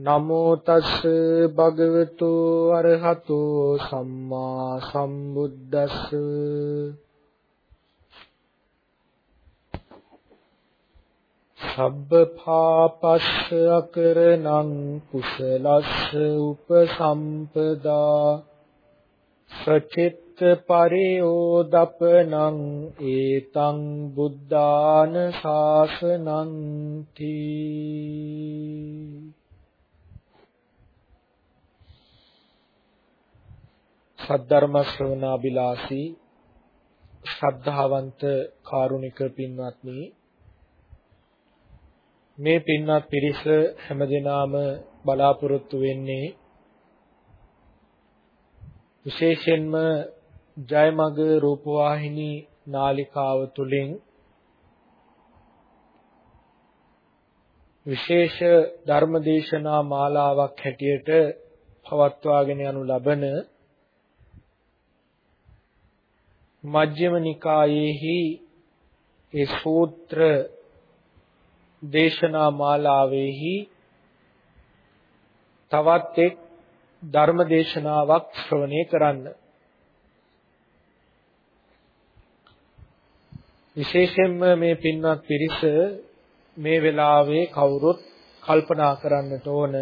නමෝ තස්ස භගවතු අරහතෝ සම්මා සම්බුද්දස්ස. සබ්බ පාපස්ස අකරණං කුසලස්ස උපසම්පදා. සචිත් පරියෝදපනං ඒතං බුද්ධාන ශාසනං තී සද්ධර්ම ශ්‍රවණාබිලාසී ශ්‍රද්ධාවන්ත කාරුණික පින්වත්නි මේ පින්වත් පිරිස හැමදෙනාම බලාපොරොත්තු වෙන්නේ විශේෂයෙන්ම ජයමග රූපවාහිනී නාලිකාව තුලින් විශේෂ ධර්මදේශනා මාලාවක් හැටියට පවත්වාගෙන යනු ලබන මජ්ක්‍ධිම නිකායේහි ඒ සූත්‍ර දේශනා මාලාවේහි තවත් එක් ධර්ම දේශනාවක් ශ්‍රවණය කරන්න. විශේෂයෙන්ම මේ පින්වත් පිරිස මේ වෙලාවේ කවුරුත් කල්පනා කරන්නට ඕන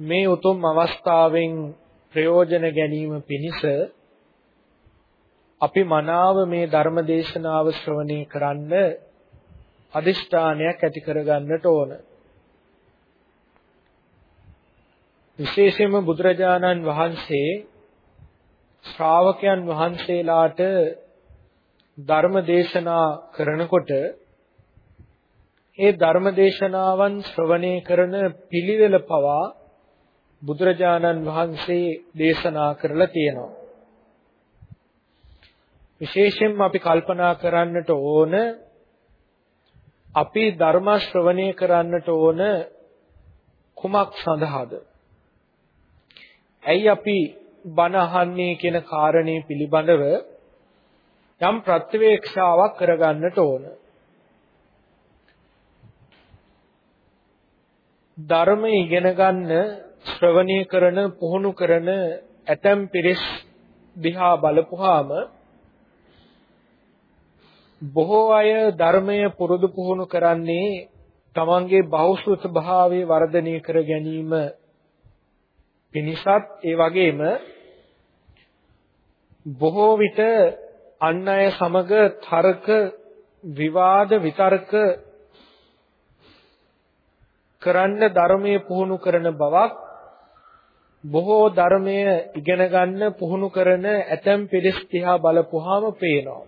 මේ උතුම් අවස්ථාවෙන් ප්‍රයෝජන ගැනීම පිණිස අපි මනාව මේ ධර්ම දේශනාව ශ්‍රවණය කරන්න අදිෂ්ඨානයක් ඇති කරගන්නට ඕන. විශේෂයෙන්ම බුදුරජාණන් වහන්සේ ශ්‍රාවකයන් වහන්සේලාට ධර්ම දේශනා කරනකොට ඒ ධර්ම දේශනාවන් ශ්‍රවණය කරන පිළිවෙල පවා බුදුරජාණන් වහන්සේ දේශනා කරලා තියෙනවා. විශේෂයෙන්ම අපි කල්පනා කරන්නට ඕන අපි ධර්ම ශ්‍රවණය කරන්නට ඕන කුමක් සඳහාද? ඇයි අපි බණ අහන්නේ කියන කාරණේ පිළිබඳව යම් ප්‍රත්‍යවේක්ෂාවක් කරගන්නට ඕන. ධර්ම ඉගෙන ගන්න ශ්‍රවණය කරන පුහුණු කරන ඇතම් පිරිස් දිහා බලපුවාම බොහෝ අය ධර්මය පුරුදු පුහුණු කරන්නේ තමන්ගේ බෞද්ධ භාවයේ වර්ධනය කර ගැනීම පිණිසත් ඒ වගේම බොහෝ විට අන් අය සමග තර්ක විවාද විතර්ක කරන්න ධර්මයේ පුහුණු කරන බවක් බොහෝ ධර්මය ඉගෙන ගන්න පුහුණු කරන ඇතැම් පිරිස් දිහා බලපුවාම පේනවා.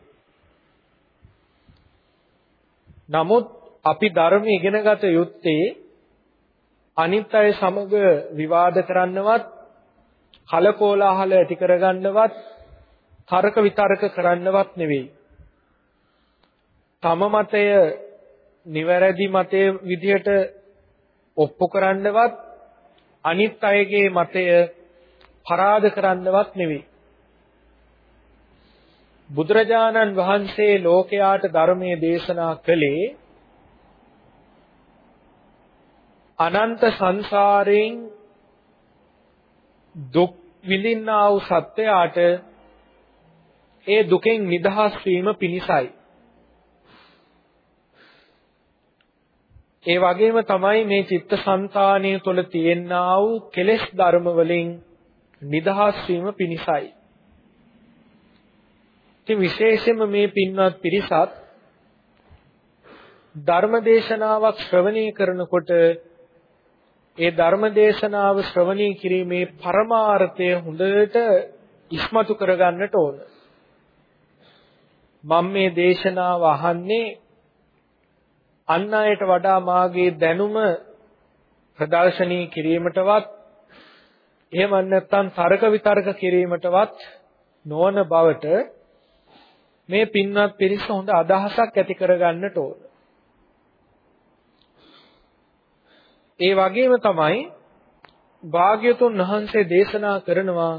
නමුත් අපි ධර්ම ඉගෙනගත යුත්තේ අනිත් අය සමග විවාද කරන්නවත් කලකෝලාහල ඇති කරගන්නවත් තර්ක විතර්ක කරන්නවත් නෙවෙයි. තම මතය නිවැරදි මතය විදිහට ඔප්පු කරන්නවත් අනිත් අයගේ මතය පරාද කරන්නවත් නෙවෙයි. බුදුරජාණන් වහන්සේ ලෝකයාට ධර්මයේ දේශනා කළේ අනන්ත සංසාරයෙන් දුක් විඳින්නා වූ සත්වයාට ඒ දුකෙන් නිදහස් වීම පිණිසයි. ඒ වගේම තමයි මේ චිත්තසංතානය තුළ තියෙනා වූ කෙලෙස් ධර්ම වලින් නිදහස් වීම පිණිසයි. ඉතින් විශේෂයෙන්ම මේ පින්වත් පිරිසත් ධර්ම දේශනාවක් ශ්‍රවණය කරනකොට ඒ ධර්ම දේශනාව ශ්‍රවණය කිරීමේ පරමාර්ථය හොඳට ඉස්මතු කරගන්නට ඕන. මම මේ දේශනාව අහන්නේ අන් අයට වඩා මාගේ දැනුම ප්‍රදර්ශනී කිරීමටවත් එහෙම නැත්නම් තර්ක විතර්ක කිරීමටවත් නොවන බවට මේ පින්වත් පිරිස හොඳ අදහසක් ඇති කරගන්නට ඕන. ඒ වගේම තමයි භාග්‍යතුන් වහන්සේ දේශනා කරනවා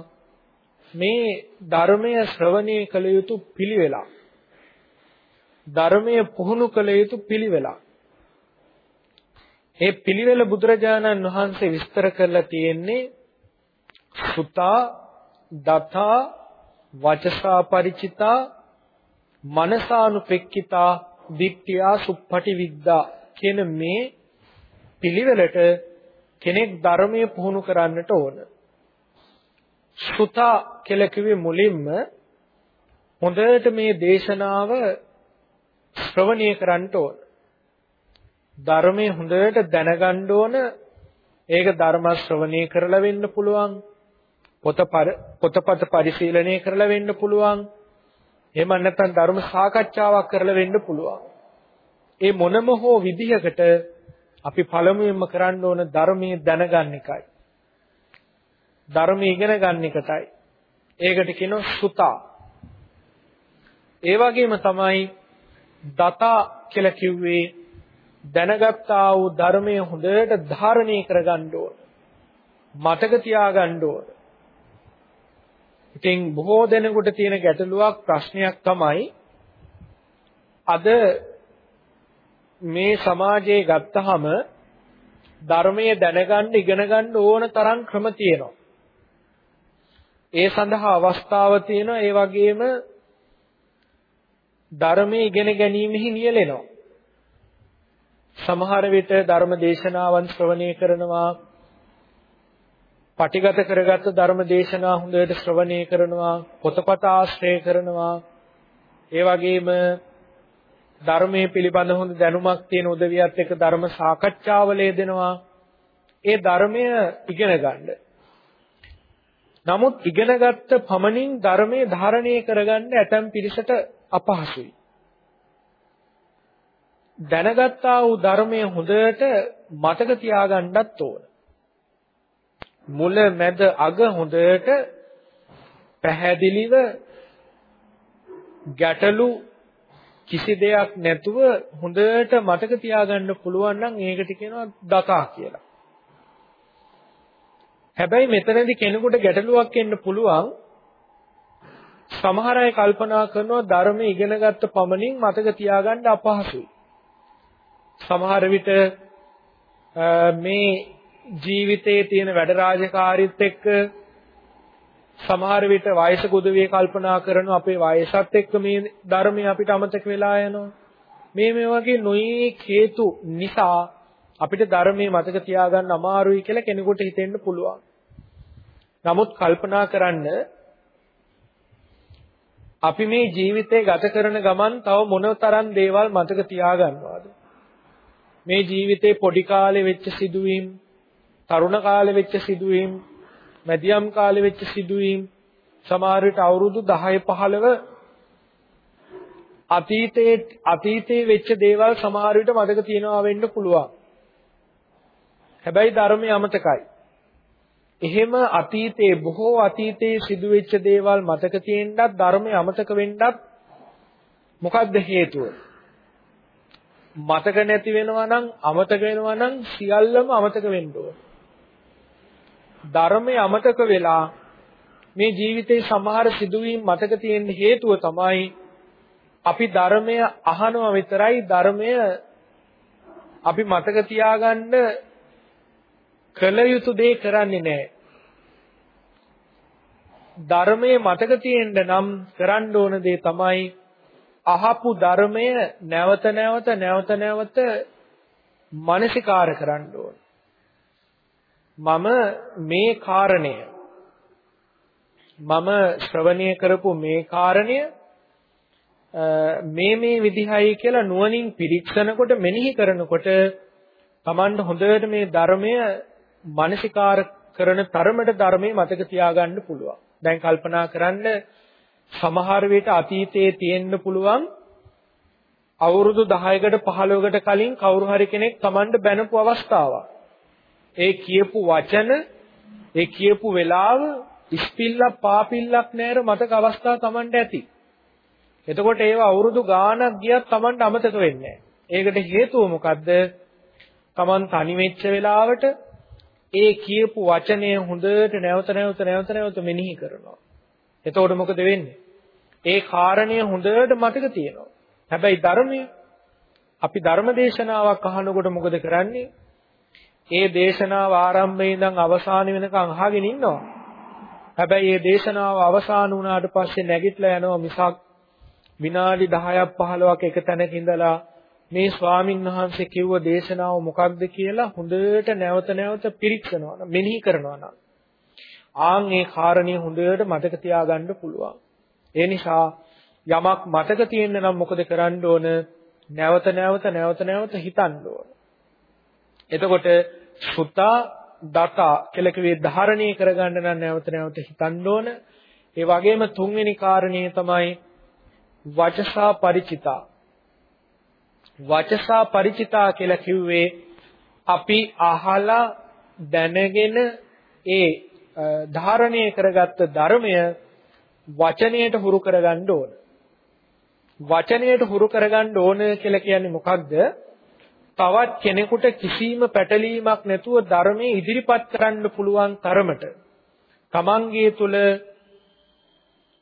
මේ ධර්මය ශ්‍රවණය කළ යුතු පිළිවෙලක්. ධර්මය පුහුණු කළ යුතු පිළිවෙලක්. ඒ පිළිවෙල බුදුරජාණන් වහන්සේ විස්තර කරලා තියෙන්නේ සුතා දතා වචසා ಪರಿචිතා මනසානුපෙක්කිතා දිට්ඨියා සුප්පටි විද්දා කියන මේ පිළිවෙලට කෙනෙක් ධර්මයේ පුහුණු කරන්නට ඕන. සුතා කියලා කිව්වේ මුලින්ම හොඳට මේ දේශනාව ශ්‍රවණය කරන්න ඕන. ධර්මයේ හොඳට දැනගන්න ඕන. ඒක ධර්ම ශ්‍රවණය කරලා වෙන්න පුළුවන්. පොත පොතපත පරිශීලනය කරලා වෙන්න පුළුවන්. එහෙම නැත්නම් ධර්ම සාකච්ඡාවක් කරලා වෙන්න පුළුවන්. ඒ මොනම හෝ විදිහකට අපි පළමුවෙන්ම කරන්න ඕන ධර්මයේ දැනගන්න එකයි. ධර්මයේ ඉගෙන ගන්න එකටයි. ඒකට කියනවා සුතා. ඒ වගේම තමයි දතා කියලා කිව්වේ දැනගත්තා වූ ධර්මය හොඳට ධාරණය කරගන්න ඕන. මතක තියාගන්න ඕන. ඉතින් බොහෝ දෙනෙකුට තියෙන ගැටලුවක් ප්‍රශ්නයක් තමයි අද මේ සමාජයේ ගත්තහම ධර්මයේ දැනගන්න ඉගෙන ගන්න ඕන තරම් ක්‍රම තියෙනවා. ඒ සඳහා අවස්ථාව තියෙනවා ඒ වගේම ධර්මයේ ඉගෙන ගැනීමෙහි නියැලෙනවා. සමහර විට ධර්ම දේශනාවන් ශ්‍රවණය කරනවා පටිගත කරගත්ත ධර්ම දේශනා හොඳට ශ්‍රවණය කරනවා පොතපත ආශ්‍රය කරනවා ඒ වගේම ධර්මයේ පිළිබඳ හොඳ දැනුමක් තියෙන උදවියත් එක්ක ධර්ම සාකච්ඡාවල යෙදෙනවා ඒ ධර්මය ඉගෙන ගන්න. නමුත් ඉගෙනගත්ත පමණින් ධර්මයේ ධාරණය කරගන්න ඇතම් පිරිසට අපහසුයි. දැනගත්තා වූ ධර්මයේ හොඳට මතක තියාගන්නත් ඕන. මුල මැද අග හොඳට පැහැදිලිව ගැටලු කිසි දෙයක් නැතුව හොඳට මතක තියාගන්න පුළුවන් නම් ඒකට කියනවා දතා කියලා. හැබැයි මෙතනදී කෙනෙකුට ගැටලුවක් එන්න පුළුවන් සමහර අය කල්පනා කරනවා ධර්මය ඉගෙනගත්ත පමණින් මතක තියාගන්න අපහසුයි. සමහර විට මේ ජීවිතයේ තියෙන වැඩ රාජකාරීත් එක්ක සමහර විට වයසක උදවිය කල්පනා කරනවා අපේ වයසත් එක්ක මේ ධර්මය අපිට අමතක වෙලා යනවා. මේ මේ වගේ නොයේ හේතු නිසා අපිට ධර්මයේ මතක තියාගන්න අමාරුයි කියලා කෙනෙකුට හිතෙන්න පුළුවන්. නමුත් කල්පනා කරන්න අපි මේ ජීවිතේ ගත කරන ගමන් තව මොනතරම් දේවල් මතක තියාගන්නවද? මේ ජීවිතේ පොඩි කාලේ වෙච්ච සිදුවීම්, තරුණ කාලේ වෙච්ච සිදුවීම්, මැදියම් කාලේ වෙච්ච සිදුවීම්, සමහර විට අවුරුදු 10 15 අතීතයේ අතීතයේ වෙච්ච දේවල් සමහර විට මතක තියනවා වෙන්න පුළුවන්. හැබැයි ධර්මය අමතකයි. එහෙම අතීතයේ බොහෝ අතීතයේ සිදුවෙච්ච දේවල් මතක තියෙන්නත් ධර්මය අමතක වෙන්නත් මොකක්ද හේතුව? මතක නැති වෙනවා නම් අමතක වෙනවා නම් සියල්ලම අමතක වෙන්න ඕන. ධර්මය අමතක වෙලා මේ ජීවිතේ සමහර සිදුවීම් මතක තියෙන්න හේතුව තමයි අපි ධර්මය අහනවා විතරයි ධර්මය අපි මතක තියාගන්න කළ යුතු දේ කරන්නේ නැහැ. ධර්මයේ මතක තියෙන්න නම් කරන්න ඕන දේ තමයි අහපු ධර්මය නැවත නැවත නැවත නැවත මානසිකාර කරන්න ඕන. මම මේ කාරණය මම ශ්‍රවණය කරපු මේ කාරණය මේ මේ විදිහයි කියලා නුවණින් පිරික්සනකොට මෙනෙහි කරනකොට Tamanට හොඳට මේ ධර්මය මානසිකාර කරන තරමට ධර්මයේ මතක තියාගන්න පුළුවන්. දැන් කල්පනා කරන්න සමහර විට අතීතයේ තියෙන්න පුළුවන් අවුරුදු 10කට 15කට කලින් කවුරු හරි කෙනෙක් Tamanට බැනපු අවස්ථාවක්. ඒ කියපු වචන, ඒ කියපු වෙලාව ඉස්පිල්ලක් පාපිල්ලක් නැර මතක අවස්ථා Tamanට ඇති. එතකොට ඒව අවුරුදු ගාණක් ගියත් Tamanට අමතක වෙන්නේ ඒකට හේතුව මොකද්ද? Taman තනි වෙච්ච වෙලාවට ඒ කියපු වචනය හොඳට නැවත නැවත නැවත නැවත මෙනෙහි කරනවා. එතකොට මොකද වෙන්නේ? ඒ කාරණය හොඳට මතක තියෙනවා. හැබැයි ධර්මය අපි ධර්ම දේශනාවක් අහනකොට මොකද කරන්නේ? ඒ දේශනාව ආරම්භයේ ඉඳන් අවසාන වෙනකන් අහගෙන ඉන්නවා. හැබැයි මේ දේශනාව අවසන් වුණාට පස්සේ නැගිටලා යනවා මිසක් විනාඩි 10ක් 15ක් එක තැනක ඉඳලා මේ ස්වාමින් වහන්සේ කිව්ව දේශනාව මොකක්ද කියලා හොඳට නැවත නැවත පිරික්සනවා නම් මෙනෙහි කරනවා නම් ආන් ඒ කාරණිය හොඳට මතක තියාගන්න පුළුවන්. ඒ නිසා යමක් මතක තියෙන්න නම් මොකද කරන්න ඕන? නැවත නැවත නැවත නැවත හිතන්න ඕන. එතකොට සුතා දතා කියලා කිව්වේ ධාරණය කරගන්න නම් නැවත නැවත හිතන්න ඕන. ඒ වගේම තුන්වෙනි කාරණේ තමයි වචසා ಪರಿචිතා වචසා ಪರಿචිතා කියලා කිව්වේ අපි අහලා දැනගෙන ඒ ධාරණය කරගත්ත ධර්මය වචනයට හුරු කරගන්න ඕන. වචනයට හුරු කරගන්න ඕන කියලා කියන්නේ මොකක්ද? තවත් කෙනෙකුට කිසිම පැටලීමක් නැතුව ධර්මයේ ඉදිරිපත් කරන්න පුළුවන් තරමට තමන්ගේ තුල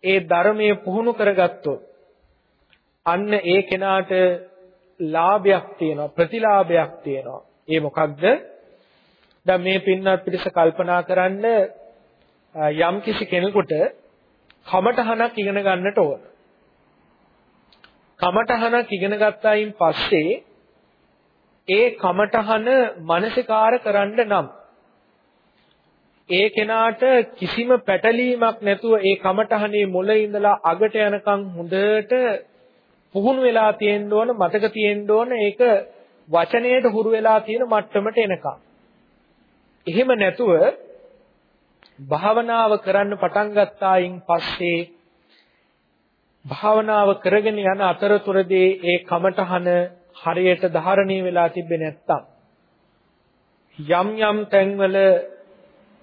ඒ ධර්මයේ පුහුණු කරගත්තොත් අන්න ඒ කෙනාට ලාභයක් තියෙනවා ප්‍රතිලාභයක් තියෙනවා. ඒ මොකක්ද? දැන් මේ පින්නත් පිටස කල්පනා කරන්න යම් කිසි කෙනෙකුට කමටහනක් ඉගෙන ගන්නට ඕන. කමටහනක් ඉගෙන ගත්තායින් පස්සේ ඒ කමටහන මානසිකාර කරන්න නම් ඒ කෙනාට කිසිම පැටලීමක් නැතුව ඒ කමටහනේ මුල ඉඳලා අගට යනකම් හොඳට පුහුණු වෙලා තියෙන්න ඕන මතක තියෙන්න ඕන ඒක වචනයට හුරු වෙලා තියෙන මට්ටමට එනකම්. එහෙම නැතුව භාවනාව කරන්න පටන් ගත්තායින් පස්සේ භාවනාව කරගෙන යන අතරතුරදී ඒ කමටහන හරියට ධාරණය වෙලා තිබෙන්නේ නැත්තම් යම් යම් තැන්වල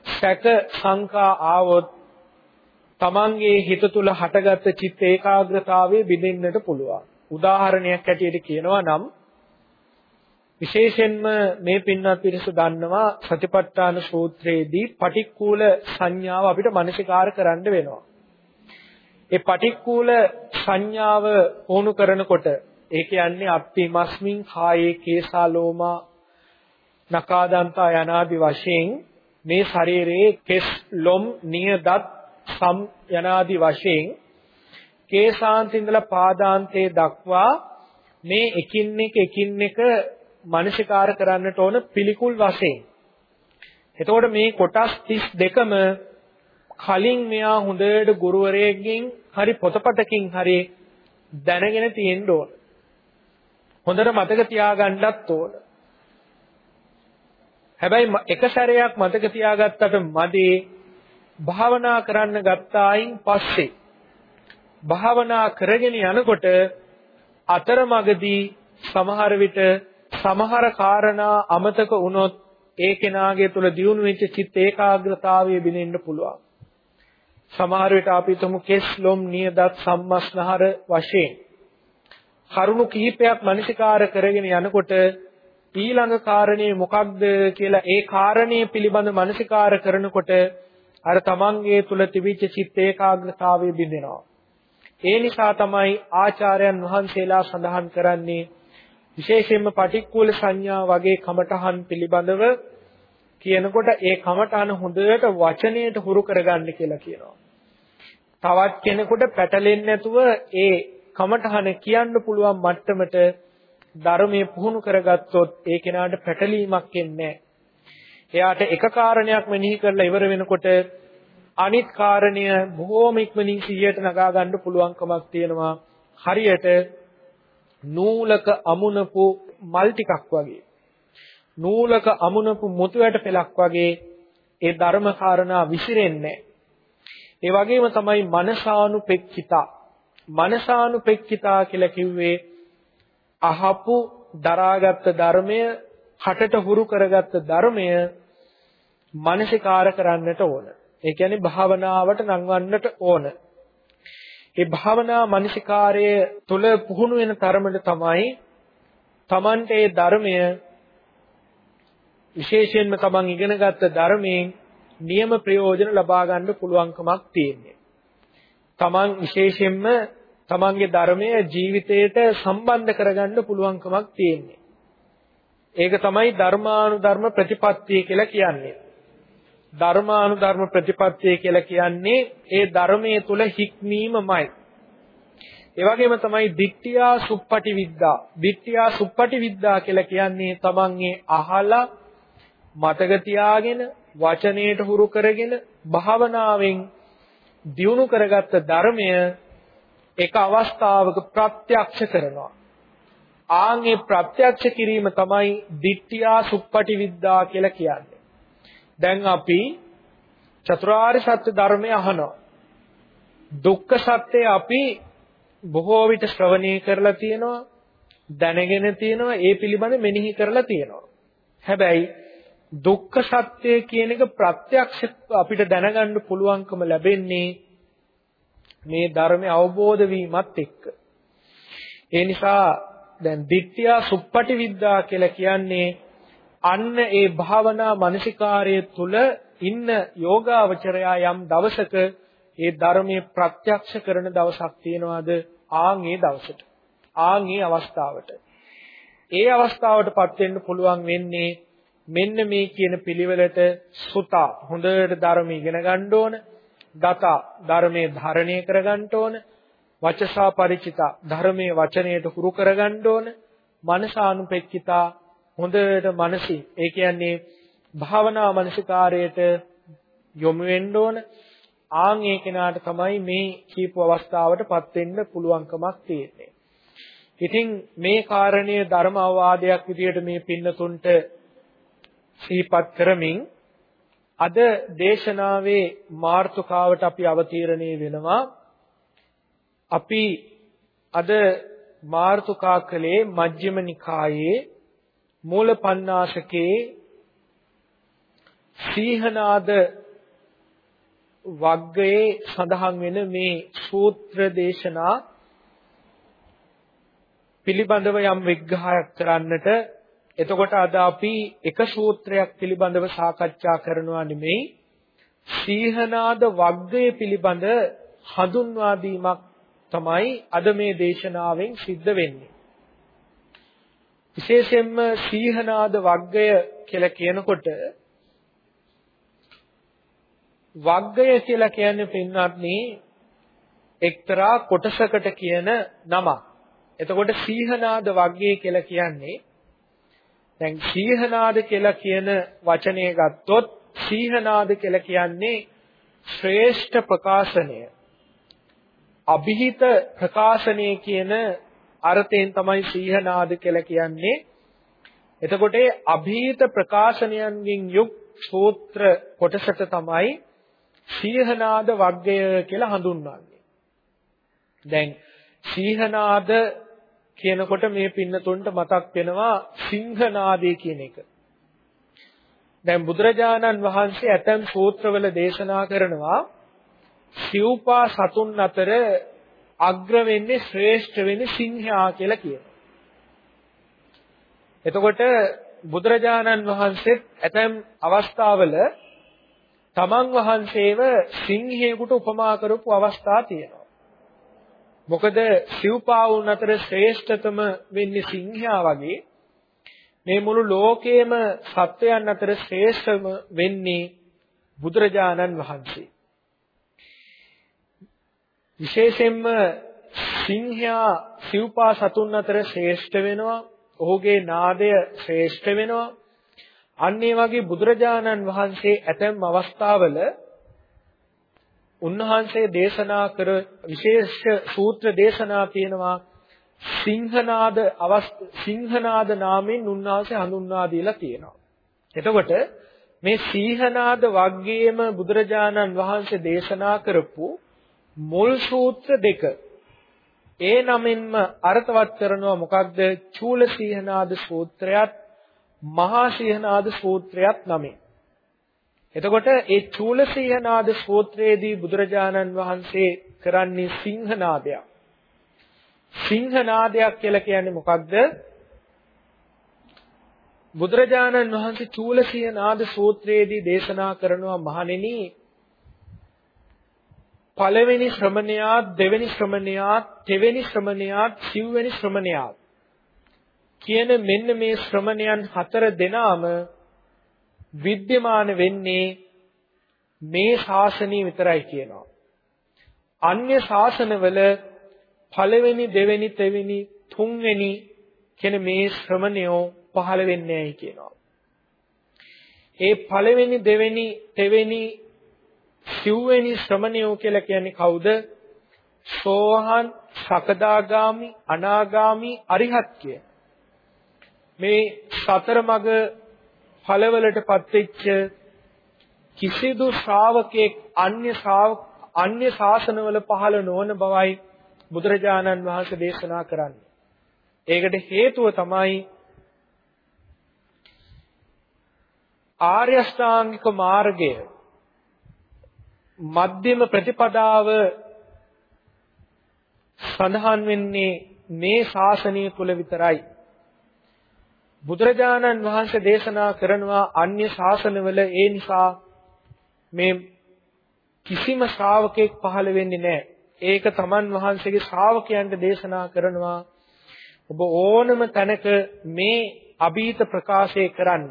සැක සංකා ආවොත් තමන්ගේ හිත තුළ හටගත්ත චිත්ත ඒකාග්‍රතාවය බිඳෙන්නට පුළුවන්. උදාහරණයක් ඇටියට කියනවා නම් විශේෂයෙන්ම මේ පින්වත් පිරිස දන්නවා සතිපට්ඨාන සූත්‍රයේදී පටික්කුල සංඥාව අපිට මනසිකාර කරන්න වෙනවා. ඒ පටික්කුල සංඥාව වුණු කරනකොට ඒ කියන්නේ අප්පි මස්මින් කායේ කේසාලෝමා නකාදන්තා යනාදි වශයෙන් මේ ශරීරයේ කෙස් ලොම් නියදත් සම් යනාදි වශයෙන් කේසාන්තින්දලා පාදාන්තයේ දක්වා මේ එකින් එක එකින් එක මනසිකාර කරන්නට ඕන පිළිකුල් වශයෙන්. එතකොට මේ කොටස් 32ම කලින් මෙයා හොඳට ගුරුවරයෙක්ගෙන් හරි පොතපතකින් හරි දැනගෙන තියෙන්න ඕන. හොඳට මතක තියාගන්නත් ඕන. හැබැයි එක සැරයක් මතක තියාගත්තට මදි භාවනා කරන්න ගත්තායින් පස්සේ භාවනා කරගෙන යනකොට අතරමඟදී සමහර විට සමහර කාරණා අමතක වුණොත් ඒ කෙනාගේ තුල දියුණු වෙච්ච චිත්ත ඒකාග්‍රතාවය බිනෙන්න පුළුවන්. සමහර විට අපි තුමු කෙස්ලොම් නියදත් සම්මස්නහර වශයෙන් කරුණු කිහිපයක් මනසිකාර කරගෙන යනකොට ඊළඟ කාරණේ මොකක්ද කියලා ඒ කාරණේ පිළිබඳ මනසිකාර කරනකොට අර තමන්ගේ තුල තිබිච්ච චිත්ත ඒකාග්‍රතාවය බිඳෙනවා. ඒ නිසා තමයි ආචාර්යයන් වහන්සේලා සඳහන් කරන්නේ විශේෂයෙන්ම පටික්කුල සංඥා වගේ කමඨහන් පිළිබඳව කියනකොට ඒ කමඨහන හොඳට වචනයට හුරු කරගන්න කියලා කියනවා. තවත් කෙනෙකුට පැටලෙන්නේ නැතුව ඒ කමඨහන කියන්න පුළුවන් මට්ටමට ධර්මයේ පුහුණු කරගත්තොත් ඒ කෙනාට පැටලීමක් එන්නේ එයාට එක කාරණයක් මෙනෙහි කරලා ඉවර වෙනකොට අනිත් කාරණය බොහෝම ඉක්මනින් සිහියට නගා ගන්න පුළුවන්කමක් තියෙනවා. හරියට නූලක අමුණපු මල් ටිකක් වගේ. නූලක අමුණපු මුතු වැට පෙලක් වගේ ඒ ධර්ම කාරණා විසිරෙන්නේ ඒ වගේම තමයි මනසානුපෙක්කිතා මනසානුපෙක්කිතා කියලා කිව්වේ අහපු දරාගත් ධර්මය හටට හුරු කරගත්ත ධර්මය මානසිකාර කරන්නට ඕන. ඒ කියන්නේ භාවනාවට නංවන්නට ඕන. ඒ භාවනා මානසිකාරයේ තුල පුහුණු වෙන තරමට තමයි Tamante ඒ ධර්මය විශේෂයෙන්ම තමන් ඉගෙනගත්ත ධර්මයෙන් නියම ප්‍රයෝජන ලබා ගන්න පුළුවන්කමක් තියෙන්නේ. තමන් විශේෂයෙන්ම තමන්ගේ ධර්මය ජීවිතයට සම්බන්ධ කරගන්න පුළුවන්කමක් තියෙන්නේ. ඒක තමයි ධර්මානුධර්ම ප්‍රතිපත්තිය කියලා කියන්නේ. ධර්මානුධර්ම ප්‍රතිපත්තිය කියලා කියන්නේ ඒ ධර්මයේ තුල හික්මීමමයි. ඒ වගේම තමයි ditthiya suppati vidda. ditthiya suppati vidda කියලා කියන්නේ තමන්ගේ අහලා මතක තියාගෙන වචනයට හුරු කරගෙන භාවනාවෙන් දියුණු කරගත්ත ධර්මය එක අවස්ථාවක ප්‍රත්‍යක්ෂ කරනවා. ආන්ගේ ප්‍රත්‍යක්ෂ කිරීම තමයි ditthiya suppati vidda කියලා කියන්නේ. දැන් අපි චතුරාර්ය සත්‍ය ධර්මය අහනවා. දුක්ඛ සත්‍ය අපි බොහෝ විට ශ්‍රවණය කරලා තියෙනවා, දැනගෙන තියෙනවා, ඒ පිළිබඳ මෙනෙහි කරලා තියෙනවා. හැබැයි දුක්ඛ සත්‍ය කියන එක ප්‍රත්‍යක්ෂ අපිට දැනගන්න පුළුවන්කම ලැබෙන්නේ මේ ධර්මය අවබෝධ වීමත් එක්ක. ඒ නිසා දැන් ditthiya suppati viddha කියලා කියන්නේ අන්න ඒ භාවනා මානසිකාරය තුල ඉන්න යෝගාවචරයා යම් දවසක ඒ ධර්මයේ ප්‍රත්‍යක්ෂ කරන දවසක් තියනවාද? ආන් ඒ දවසට. ආන් ඒ අවස්ථාවට. ඒ අවස්ථාවටපත් වෙන්න පුළුවන් වෙන්නේ මෙන්න මේ කියන පිළිවෙලට සුතා. හොඳට ධර්ම ඉගෙන ගන්න ඕන. දත ධර්මයේ ධාරණය කරගන්න ඕන. වචසා ಪರಿචිතා ධර්මයේ වචනයට හුරු කරගන්න ඕන. මනසානුපෙක්කිතා හොඳට මනසින් ඒ කියන්නේ භාවනා මනසිකාරයට යොමු වෙන්න ඕන. ආන් ඒ කෙනාට තමයි මේ කීප අවස්ථාවටපත් වෙන්න පුළුවන්කමක් තියෙන්නේ. ඉතින් මේ කාරණය ධර්ම අවවාදයක් විදිහට මේ පින්නතුන්ට සිහිපත් කරමින් අද දේශනාවේ මාර්තුකාවට අපි අවතීර්ණේ වෙනවා. අපි අද මාර්තුකා කලේ මජ්ක්‍ධිම නිකායේ මූලපණ්ණාසකේ සීහනාද වග්ගයේ සඳහන් වෙන මේ සූත්‍ර දේශනා පිළිබඳව යම් විග්‍රහයක් කරන්නට. එතකොට අද අපි එක සූත්‍රයක් පිළිබඳව සාකච්ඡා කරනවා නෙමෙයි. සීහනාද වග්ගය පිළිබඳ හඳුන්වා දීමක් තමයි අද මේ දේශනාවෙන් සිද්ධ වෙන්නේ. විශේෂයෙන්ම සීහනාද වග්ගය කියලා කියනකොට වග්ගය කියලා කියන්නේ පින්වත්නි එක්තරා කොටසකට කියන නමක්. එතකොට සීහනාද වග්ගය කියලා කියන්නේ දැන් සීහනාද කියලා කියන වචනය ගත්තොත් සීහනාද කියලා කියන්නේ ශ්‍රේෂ්ඨ ප්‍රකාශනය. અભිහිත ප්‍රකාශනය කියන අර්ථයෙන් තමයි සීහනාද කියලා කියන්නේ. එතකොට ඒ અભිහිත ප්‍රකාශනයන්ගෙන් යුක් ශෝත්‍ර කොටසට තමයි සීහනාද වර්ගය කියලා හඳුන්වන්නේ. දැන් සීහනාද කියනකොට මේ පින්නතුන්ට මතක් වෙනවා සිංහනාදය කියන එක. දැන් බුදුරජාණන් වහන්සේ ඇතැම් සූත්‍රවල දේශනා කරනවා සිව්පා සතුන් අතර අග්‍ර වෙන්නේ ශ්‍රේෂ්ඨ වෙන්නේ සිංහයා කියලා කියනවා. එතකොට බුදුරජාණන් වහන්සේ ඇතැම් අවස්ථාවල තමන් වහන්සේව සිංහයෙකුට උපමා කරපු අවස්ථා තියෙනවා. මොකද සිව්පාවුන් අතර ශ්‍රේෂ්ඨතම වෙන්නේ සිංහයා වගේ මේ මුළු ලෝකයේම සත්වයන් අතර ශ්‍රේෂ්ඨම වෙන්නේ බුදුරජාණන් වහන්සේ. විශේෂයෙන්ම සිංහයා සිව්පා සතුන් අතර ශ්‍රේෂ්ඨ වෙනවා. ඔහුගේ නාදය ශ්‍රේෂ්ඨ වෙනවා. අන්න ඒ වගේ බුදුරජාණන් වහන්සේ ඇතැම් අවස්ථාවල උන්වහන්සේ දේශනා කර විශේෂ සූත්‍ර දේශනා තියෙනවා සිංහනාද සිංහනාද නාමයෙන් උන්වහන්සේ හඳුන්වා දීලා තියෙනවා. එතකොට මේ සීහනාද වග්ගයේම බුදුරජාණන් වහන්සේ දේශනා කරපු මුල් සූත්‍ර දෙක. ඒ නමින්ම අර්ථවත් කරනවා මොකක්ද? චූල සීහනාද සූත්‍රයත් මහා සීහනාද සූත්‍රයත් නමින්. එතකොට ඒ චූල සීහනාද සූත්‍රයේදී බුදුරජාණන් වහන්සේ කරන්නේ සිංහනාදයක්. සිංහනාදයක් කියලා කියන්නේ මොකක්ද? බුදුරජාණන් වහන්සේ චූලසිය නාද සූත්‍රයේදී දේශනා කරනවා මහණෙනි පළවෙනි ශ්‍රමණයා දෙවෙනි ශ්‍රමණයා තෙවෙනි ශ්‍රමණයා සිව්වෙනි ශ්‍රමණයා කියන මෙන්න මේ ශ්‍රමණයන් හතර දෙනාම විද්‍යමාන වෙන්නේ මේ ශාසනය විතරයි කියනවා. අන්‍ය ශාසනවල පළවෙනි දෙවෙනි තෙවෙනි තුන්වෙනි කියන මේ ශ්‍රමණයෝ පහළ වෙන්නේ නැහැ කියනවා. ඒ පළවෙනි දෙවෙනි තෙවෙනි සිව්වෙනි ශ්‍රමණයෝ කියලා කියන්නේ කවුද? සෝහන්, සකදාගාමි, අනාගාමි, අරිහත් කිය. මේ සතර මග ඵලවලටපත් වෙච්ච කිසිදු ශ්‍රාවකෙක් අන්‍ය ශ්‍රාවක අන්‍ය ශාසනවල පහළ නොවන බවයි බුදුරජාණන් වහන්සේ දේශනා කරන්නේ. ඒකට හේතුව තමයි ආර්ය අෂ්ටාංගික මාර්ගය මධ්‍යම ප්‍රතිපදාව සඳහන් වෙන්නේ මේ ශාසනය තුල විතරයි. බුදුරජාණන් වහන්සේ දේශනා කරනවා අන්‍ය ශාසනවල ඒ නිසා මේ කිසිම ශ්‍රාවකෙක් පහළ වෙන්නේ නැහැ. ඒක තමන් වහන්සේගේ ශ්‍රාවකයන්ට දේශනා කරනවා ඔබ ඕනම තැනක මේ අභීත ප්‍රකාශය කරන්න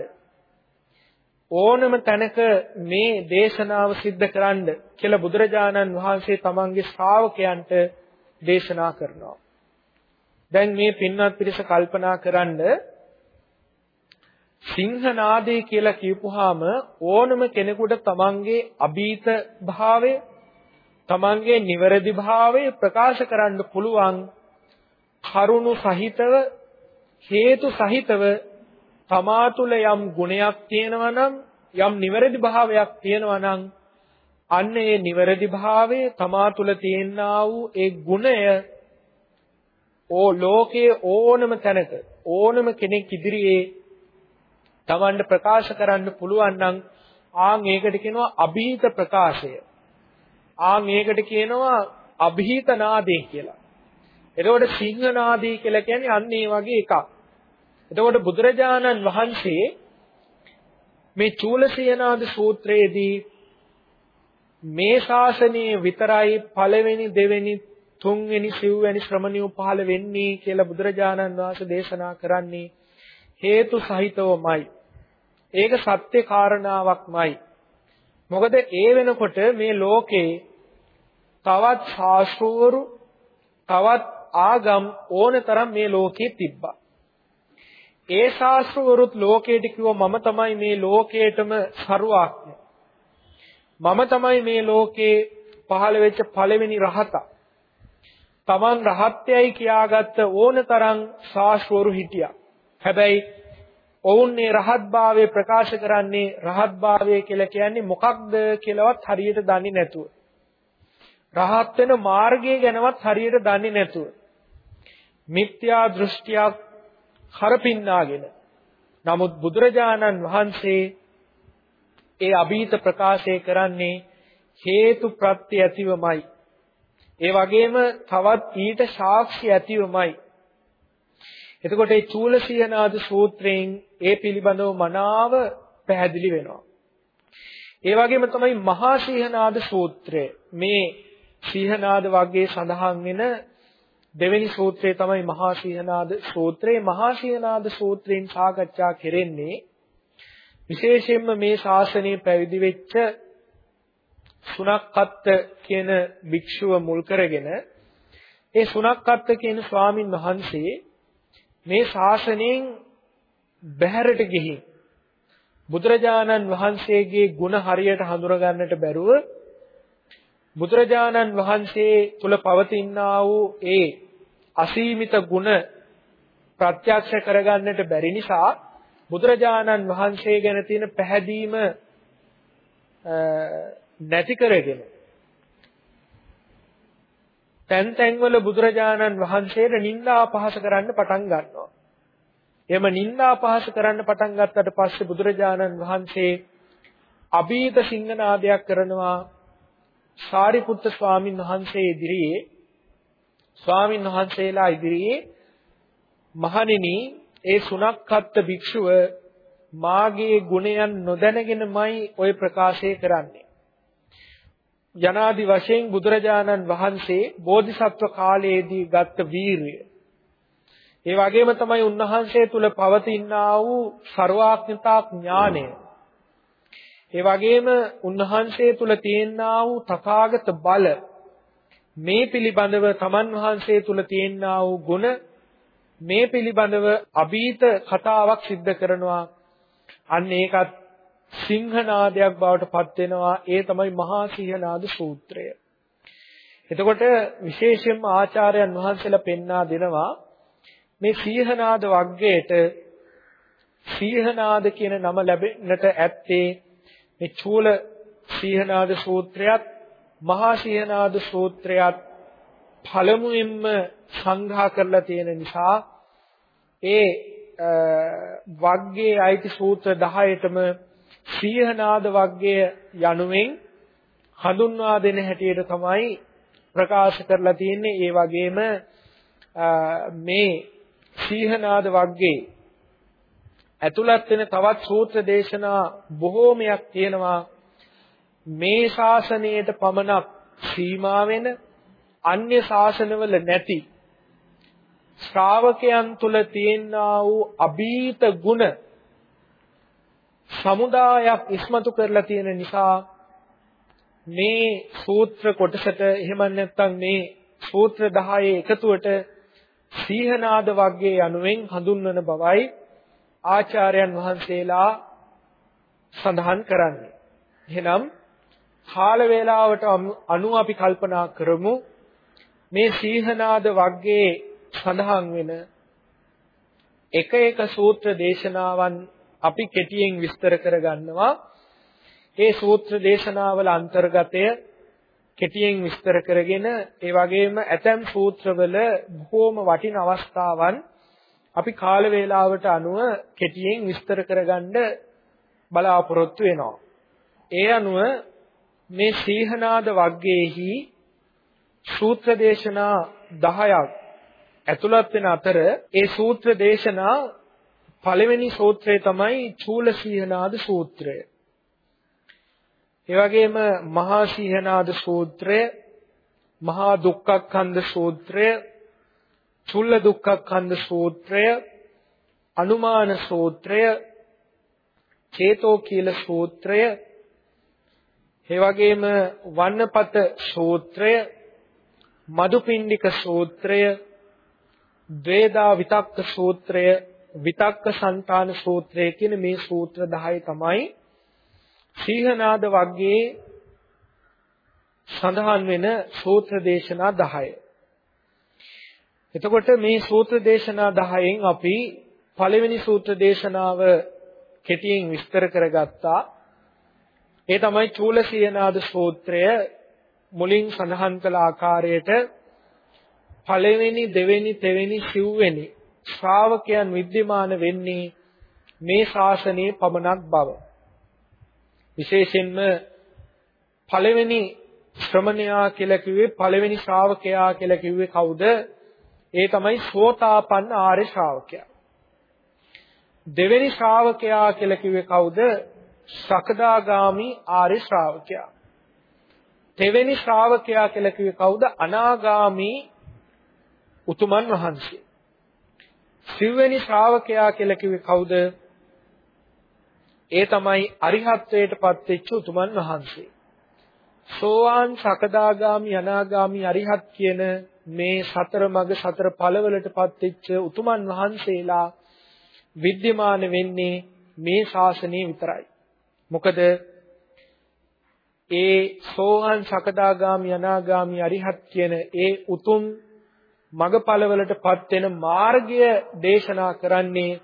ඕනම තැනක මේ දේශනාව සිද්ධ කරන්න කියලා බුදුරජාණන් වහන්සේ තමන්ගේ ශ්‍රාවකයන්ට දේශනා කරනවා. දැන් මේ පින්වත් පිරිස කල්පනා කරන්න සිංහනාදේ කියලා කියපුවාම ඕනම කෙනෙකුට තමන්ගේ අභීත භාවය තමන්ගේ නිවැරදි භාවය ප්‍රකාශ කරන්න පුළුවන් කරුණු සහිතව හේතු සහිතව තමා තුළ යම් ගුණයක් තියෙනවා නම් යම් නිවැරදි භාවයක් තියෙනවා නම් අන්න ඒ නිවැරදි භාවය තමා තුළ තියෙනා වූ ඒ ගුණය ඕ ලෝකයේ ඕනම තැනක ඕනම කෙනෙක් ඉදිරියේ තමන්ට ප්‍රකාශ කරන්න පුළුවන් නම් ආන් ඒකට කියනවා અભීත ප්‍රකාශය. ආන් ඒකට කියනවා અભීත නාදේ කියලා. එතකොට සිංහ නාදී කියලා කියන්නේ අන්න ඒ වගේ එකක්. එතකොට බුදුරජාණන් වහන්සේ මේ චූලසේනාද සූත්‍රයේදී මේ ශාසනයේ විතරයි පළවෙනි දෙවෙනි තුන්වෙනි සිව්වෙනි ශ්‍රමණියෝ පහළ වෙන්නේ කියලා බුදුරජාණන් වහන්සේ දේශනා කරන්නේ හේතු සහිතවමයි. ඒක සත්‍ය කාරණාවක්මයි. මොකද ඒ වෙනකොට මේ ලෝකේ තවත් ශාස්ත්‍රවරු තවත් ආගම් ඕනතරම් මේ ලෝකේ තිබ්බා. ඒ ශාස්ත්‍රවරුත් ලෝකයට කිව්වා මම තමයි මේ ලෝකයටම සරුවාක්‍ය. මම තමයි මේ ලෝකේ පහළ වෙච්ච පළවෙනි රහතා. Taman රහත්යයි කියාගත්ත ඕනතරම් ශාස්ත්‍රවරු හිටියා. හැබැයි ඔවුන් මේ රහත්භාවය ප්‍රකාශ කරන්නේ රහත්භාවය කියලා කියන්නේ මොකක්ද කියලාවත් හරියට දන්නේ නැතුව. රහත් වෙන මාර්ගය ගැනවත් හරියට දන්නේ නැතුව. මිත්‍යා දෘෂ්ටියක් කරපින්නාගෙන නමුත් බුදුරජාණන් වහන්සේ ඒ අභීත ප්‍රකාශය කරන්නේ හේතු ප්‍රත්‍ය ඇතිවමයි. ඒ වගේම තවත් ඊට සාක්ෂි ඇතිවමයි. එතකොට මේ චූලසීනාද සූත්‍රයෙන් ඒ පිළිබඳව මනාව පැහැදිලි වෙනවා. ඒ වගේම තමයි මහා සීහනාද සූත්‍රය. මේ සීහනාද වර්ගයේ සඳහන් වෙන දෙවෙනි සූත්‍රය තමයි මහා සීහනාද සූත්‍රය. මහා සීහනාද සූත්‍රයෙන් සාකච්ඡා කෙරෙන්නේ විශේෂයෙන්ම මේ ශාසනය පැවිදි වෙච්ච සුනක්කත්ත කියන භික්ෂුව මුල් කරගෙන ඒ සුනක්කත්ත කියන ස්වාමින් වහන්සේ මේ ශාසනයෙන් බැහැරට ගිහින් බුදුරජාණන් වහන්සේගේ ගුණ හරියට හඳුනා ගන්නට බැරුව බුදුරජාණන් වහන්සේ තුල පවතිනා වූ ඒ අසීමිත ගුණ ප්‍රත්‍යක්ෂ කරගන්නට බැරි නිසා බුදුරජාණන් වහන්සේ ගැන තියෙන පැහැදීම නැති කරගෙන තැන් තැන්වල බුදුරජාණන් වහන්සේට නිନ୍ଦා අපහාස කරන්න පටන් ගන්නවා. එම නිନ୍ଦා අපහාස කරන්න පටන් ගත්තට පස්සේ බුදුරජාණන් වහන්සේ අභීත සිංහනාදයක් කරනවා සාරිපුත්ත ස්වාමින් වහන්සේ ඉදිරියේ ස්වාමින් වහන්සේලා ඉදිරියේ මහණෙනි ඒ සුණක්කත් භික්ෂුව මාගේ ගුණයන් නොදැනගෙනමයි ওই ප්‍රකාශය කරන්නේ. ජනාදි වශයෙන් බුදුරජාණන් වහන්සේ බෝධිසත්ව කාලයේදී ගත්ත වීරිය. ඒ වගේම තමයි උන්වහන්සේ තුල පවතිනා වූ ਸਰවාඥතා ඥාණය. ඒ වගේම උන්වහන්සේ තුල තියෙනා වූ තථාගත බල මේ පිළිබඳව තමන් වහන්සේ තුල තියෙනා වූ ගුණ මේ පිළිබඳව අභීත කතාවක් සිද්ධ කරනවා. අන්න ඒකත් සිංහනාදයක් බවට පත් වෙනවා. ඒ තමයි මහා සිංහනාද සූත්‍රය. එතකොට විශේෂයෙන්ම ආචාර්යයන් වහන්සේලා පෙන්වා දෙනවා මේ සීහනාද වර්ගයට සීහනාද කියන නම ලැබෙන්නට ඇත්තේ මේ චූල සීහනාද සූත්‍රයත් මහා සීහනාද සූත්‍රයත් පළමුවෙන්ම සංඝා කරලා තියෙන නිසා ඒ වර්ගයේ අයිති සූත්‍ර 10ටම සීහනාද වර්ගය යනුවෙන් හඳුන්වා දෙන හැටියට තමයි ප්‍රකාශ කරලා තියෙන්නේ. ඒ වගේම මේ සීහනාද වර්ගයේ ඇතුළත් වෙන තවත් සූත්‍ර දේශනා බොහෝමයක් තියෙනවා. මේ ශාසනයට පමණක් සීමා වෙන අන්‍ය ශාසනවල නැති ශ්‍රාවකයන් තුල තියෙනා වූ අභීත ගුණ සමුදායක් ඉස්මතු කරලා තියෙන නිසා මේ සූත්‍ර කොටසට එහෙම නැත්නම් මේ සූත්‍ර 10 එකතුවට සීහනාද වර්ගයේ යනුවෙන් හඳුන්වන බවයි ආචාර්යයන් වහන්සේලා සඳහන් කරන්නේ. එහෙනම් කාල වේලාවට අනුව අපි කල්පනා කරමු මේ සීහනාද වර්ගයේ සඳහන් වෙන එක එක සූත්‍ර දේශනාවන් අපි කෙටියෙන් විස්තර කරගන්නවා. ඒ සූත්‍ර දේශනාවල අන්තර්ගතය කෙටියෙන් විස්තර කරගෙන ඒ වගේම ඇතැම් සූත්‍රවල බොහෝම වටින අවස්ථාවන් අපි කාල වේලාවට අනුව කෙටියෙන් විස්තර කරගන්න බලාපොරොත්තු වෙනවා. ඒ අනුව මේ සීහනාද වර්ගයේහි සූත්‍ර දේශනා 10ක් ඇතුළත් වෙන අතර ඒ සූත්‍ර දේශනා පළවෙනි සූත්‍රය තමයි චූල සීහනාද සූත්‍රය. ඒ වගේම මහා සීහනාද සූත්‍රය, මහා දුක්ඛක්ඛන්ධ සූත්‍රය, චුල්ල දුක්ඛක්ඛන්ධ සූත්‍රය, අනුමාන සූත්‍රය, චේතෝ කීල සූත්‍රය, ඒ වගේම වන්නපත සූත්‍රය, මදුපිණ්ඩික සූත්‍රය, ද්වේදා විතක්ක සූත්‍රය, විතක්ක సంతාන සූත්‍රය කියන මේ සූත්‍ර 10 තමයි සීහනාද වර්ගයේ සඳහන් වෙන සූත්‍ර දේශනා 10. එතකොට මේ සූත්‍ර දේශනා 10න් අපි පළවෙනි සූත්‍ර දේශනාව කෙටියෙන් විස්තර කරගත්තා. ඒ තමයි චූලසීනාද සූත්‍රය මුලින් සඳහන් කළ ආකාරයට පළවෙනි දෙවෙනි තෙවෙනි සිව්වෙනි ශ්‍රාවකයන් විද්‍යමාන වෙන්නේ මේ ශාසනයේ පමණක් බව. විශේෂයෙන්ම පළවෙනි ශ්‍රමණයා කියලා කිව්වේ පළවෙනි ශ්‍රාවකයා කියලා කිව්වේ කවුද? ඒ තමයි සෝතාපන්න ආර්ය ශ්‍රාවකයා. දෙවෙනි ශ්‍රාවකයා කියලා කිව්වේ කවුද? සකදාගාමි ආර්ය ශ්‍රාවකයා. තෙවෙනි ශ්‍රාවකයා කියලා කිව්වේ කවුද? අනාගාමි උතුමන් වහන්සේ. සිව්වෙනි ශ්‍රාවකයා කියලා කිව්වේ කවුද? ඒ තමයි අරිහත්ත්වයට පත්වෙච්ච උතුමන් වහන්සේ. සෝවාන් සකදාගාමි අනාගාමි අරිහත් කියන මේ සතර මඟ සතර ඵලවලට පත්වෙච්ච උතුමන් වහන්සේලා විද්‍යමාන වෙන්නේ මේ ශාසනය විතරයි. මොකද ඒ සෝහන් සකදාගාමි අනාගාමි අරිහත් කියන ඒ උතුම් මගපළවලටපත් වෙන මාර්ගය දේශනා කරන්නේ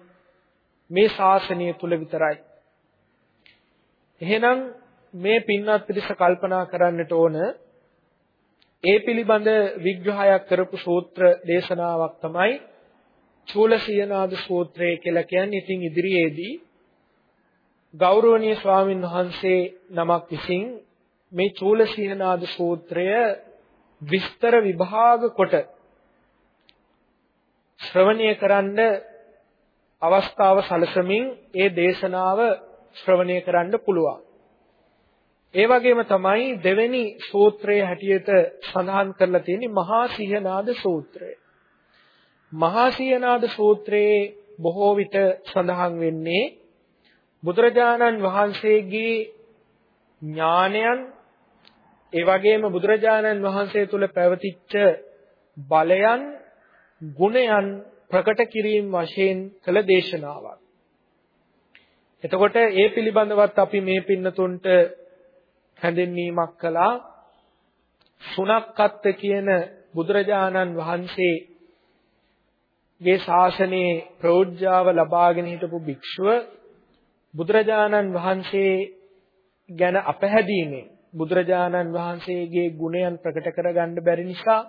මේ ශාසනය තුල විතරයි. එහෙනම් මේ පින්වත් පිරිස කල්පනා කරන්නට ඕන ඒ පිළිබඳ විග්‍රහයක් කරපු සූත්‍ර දේශනාවක් තමයි චූලසීනාද සූත්‍රය කියලා කියන්නේ. ඉතින් ඉදිරියේදී ගෞරවනීය ස්වාමින් වහන්සේ නමක් විසින් මේ චූලසීනාද සූත්‍රය විස්තර විභාග කොට ශ්‍රවණය කරන්න අවස්ථාව සැලසමින් ඒ දේශනාව ශ්‍රවණය කරන්න පුළුවන්. ඒ වගේම තමයි දෙවෙනි සූත්‍රයේ හැටියට සඳහන් කරලා තියෙන්නේ මහා සිහනාද සූත්‍රය. මහා සිහනාද සූත්‍රයේ බොහෝ විට සඳහන් වෙන්නේ බුදුරජාණන් වහන්සේගේ ඥානයන් ඒ වගේම බුදුරජාණන් වහන්සේ තුල පැවතිච්ච බලයන් ගුණයන් ප්‍රකට කිරීම වශයෙන් කළ දේශනාවක්. එතකොට ඒ පිළිබඳවත් අපි මේ පින්නතුන්ට හැඳින්වීමක් කළා. සුණක්කත් කියන බුදුරජාණන් වහන්සේ ගේ ශාසනයේ ප්‍රෞಢ්‍යාව ලබාගෙන හිටපු භික්ෂුව බුදුරජාණන් වහන්සේ ගැන අපහැදීමේ බුදුරජාණන් වහන්සේගේ ගුණයන් ප්‍රකට කරගන්න බැරි නිසා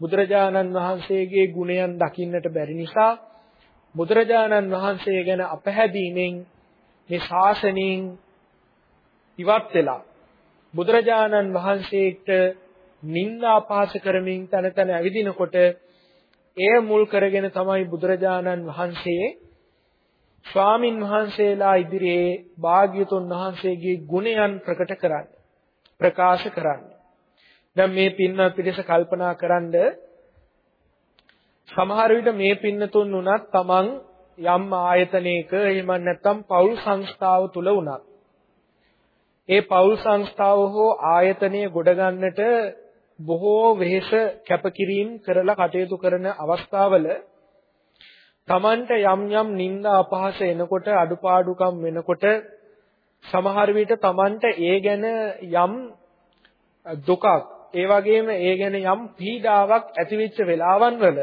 බුදුරජාණන් වහන්සේගේ ගුණයන් දකින්නට බැරි නිසා බුදුරජාණන් වහන්සේ ගැන අපහැදීමෙන් මේ ශාසනයෙන් ඉවත් වෙලා බුදුරජාණන් වහන්සේට නිന്ദා පාස කරමින් තන තන ඇවිදිනකොට එය මුල් කරගෙන තමයි බුදුරජාණන් වහන්සේ ස්වාමින් වහන්සේලා ඉදිරියේ භාග්‍යතුන් වහන්සේගේ ගුණයන් ප්‍රකට කරන්නේ ප්‍රකාශ කරන්නේ. දැන් මේ පින්වත් පිරිස කල්පනා කරන්ඩ සමහර විට මේ පින්නතුන් උනත් තමන් යම් ආයතනයක එහෙම නැත්නම් පෞල් සංස්ථාව තුල උනත් ඒ පෞල් සංස්ථාව හෝ ආයතනය ගොඩ ගන්නට බොහෝ වෙහෙස කැපකිරීම කරලා කටයුතු කරන අවස්ථාවල තමන්ට යම් යම් නිന്ദා අපහාස එනකොට අඩුපාඩුකම් වෙනකොට සමහර විට තමන්ට ඒ ගැන යම් දුකක් ඒ වගේම ඒ ගැන යම් පීඩාවක් ඇතිවෙච්ච වෙලාවන් වල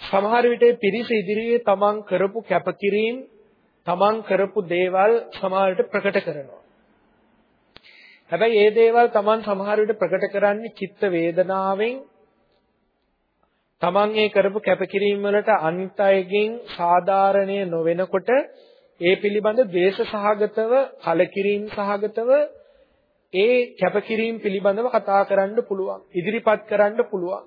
සමහර විට e පිරිස ඉදිරියේ තමන් කරපු කැපකිරීම තමන් කරපු දේවල් සමහරට ප්‍රකට කරනවා. හැබැයි මේ දේවල් තමන් සමහර විට ප්‍රකට කරන්නේ චිත්ත වේදනාවෙන් තමන් ඒ කරපු කැපකිරීම වලට අනිත් අයගෙන් සාධාරණය නොවෙනකොට ඒ පිළිබඳ ද්වේෂ සහගතව කලකිරීම සහගතව ඒ කැපකිරීම පිළිබඳව කතා කරන්න පුළුවන්. ඉදිරිපත් කරන්න පුළුවන්.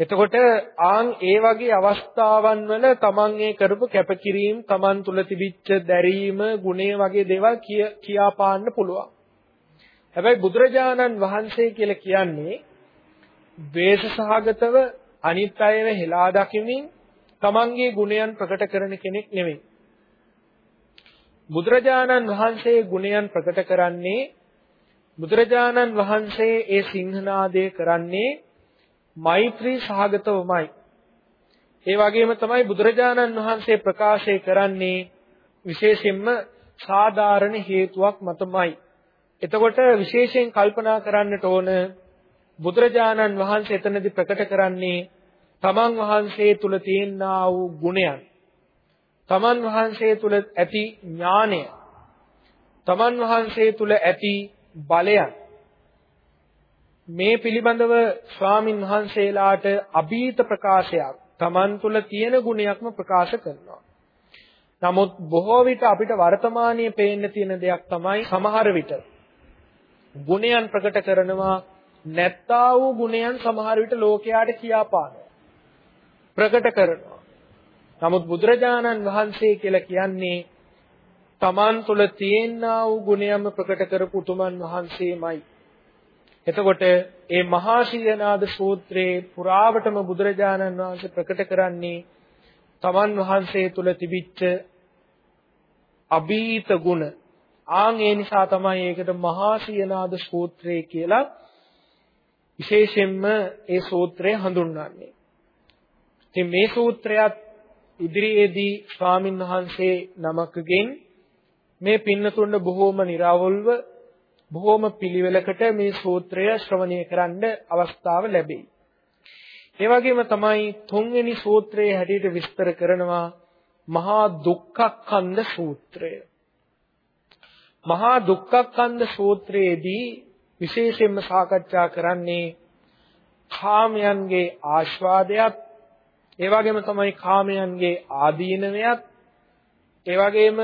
එතකොට ආන් ඒ වගේ අවස්ථාවන් වල තමන් ඒ කරපු කැපකිරීම තමන් තුල තිබිච්ච දැරීම ගුණය වගේ දේවල් කියා පාන්න පුළුවන්. හැබැයි බුදුරජාණන් වහන්සේ කියලා කියන්නේ ද්වේෂ සහගතව අනිත් අයව හෙලා දකිමින් තමන්ගේ ගුණයන් ප්‍රකට කරන කෙනෙක් නෙවෙයි. බුදුරජාණන් වහන්සේ ගුණයන් ප්‍රකට කරන්නේ බුදුරජාණන් වහන්සේ ඒ සිංහනාදය කරන්නේ මෛත්‍රී සහගතවමයි. ඒ වගේම තමයි බුදුරජාණන් වහන්සේ ප්‍රකාශය කරන්නේ විශේෂයෙන්ම සාධාරණ හේතුවක් මතමයි. එතකොට විශේෂයෙන් කල්පනා කරන්නට ඕන බුදුරජාණන් වහන්සේ එතනදී ප්‍රකට කරන්නේ තමන් වහන්සේ තුල තියෙනා වූ ගුණයන්. තමන් වහන්සේ තුල ඇති ඥානය. තමන් වහන්සේ තුල ඇති බලයන්. මේ පිළිබඳව ස්වාමින් වහන්සේලාට අභීත ප්‍රකාශයක් තමන් තුල තියෙන ගුණයක්ම ප්‍රකාශ කරනවා. නමුත් බොහෝ විට අපිට වර්තමානයේ පේන්න තියෙන දෙයක් තමයි සමහර විට ගුණයන් ප්‍රකට කරනවා නැත්තා වූ ගුණයන් සමහර විට ලෝකයාට කියාපානවා. ප්‍රකට කරනවා. නමුත් බුදුරජාණන් වහන්සේ කියලා කියන්නේ තමන් තුළ තියෙනා වූ ගුණයම ප්‍රකට කරපු උතුමන් වහන්සේමයි. එතකොට මේ මහා ශීලනාද සූත්‍රයේ පුරාවටම බුදුරජාණන් වහන්සේ ප්‍රකට කරන්නේ තමන් වහන්සේ තුළ තිබිච්ච අභීත ගුණ. ආන් ඒ නිසා තමයි ඒකට මහා ශීලනාද සූත්‍රය කියලා විශේෂයෙන්ම ඒ සූත්‍රය හඳුන්වන්නේ. ඉතින් මේ සූත්‍රයත් ඉදිරියේදී ස්වාමින් වහන්සේ නමකගෙන් මේ පින්නතුන්ට බොහෝම निराවුල්ව බොහෝම පිළිවෙලකට මේ සූත්‍රය ශ්‍රවණය කරන්න අවස්ථාව ලැබෙයි. ඒ වගේම තමයි තුන්වෙනි සූත්‍රයේ හැටියට විස්තර කරනවා මහා දුක්ඛක්ඛන්ධ සූත්‍රය. මහා දුක්ඛක්ඛන්ධ සූත්‍රයේදී විශේෂයෙන්ම සාකච්ඡා කරන්නේ කාමයන්ගේ ආස්වාදයක් ඒ වගේම තමයි කාමයන්ගේ ආදීනවයත් ඒ වගේම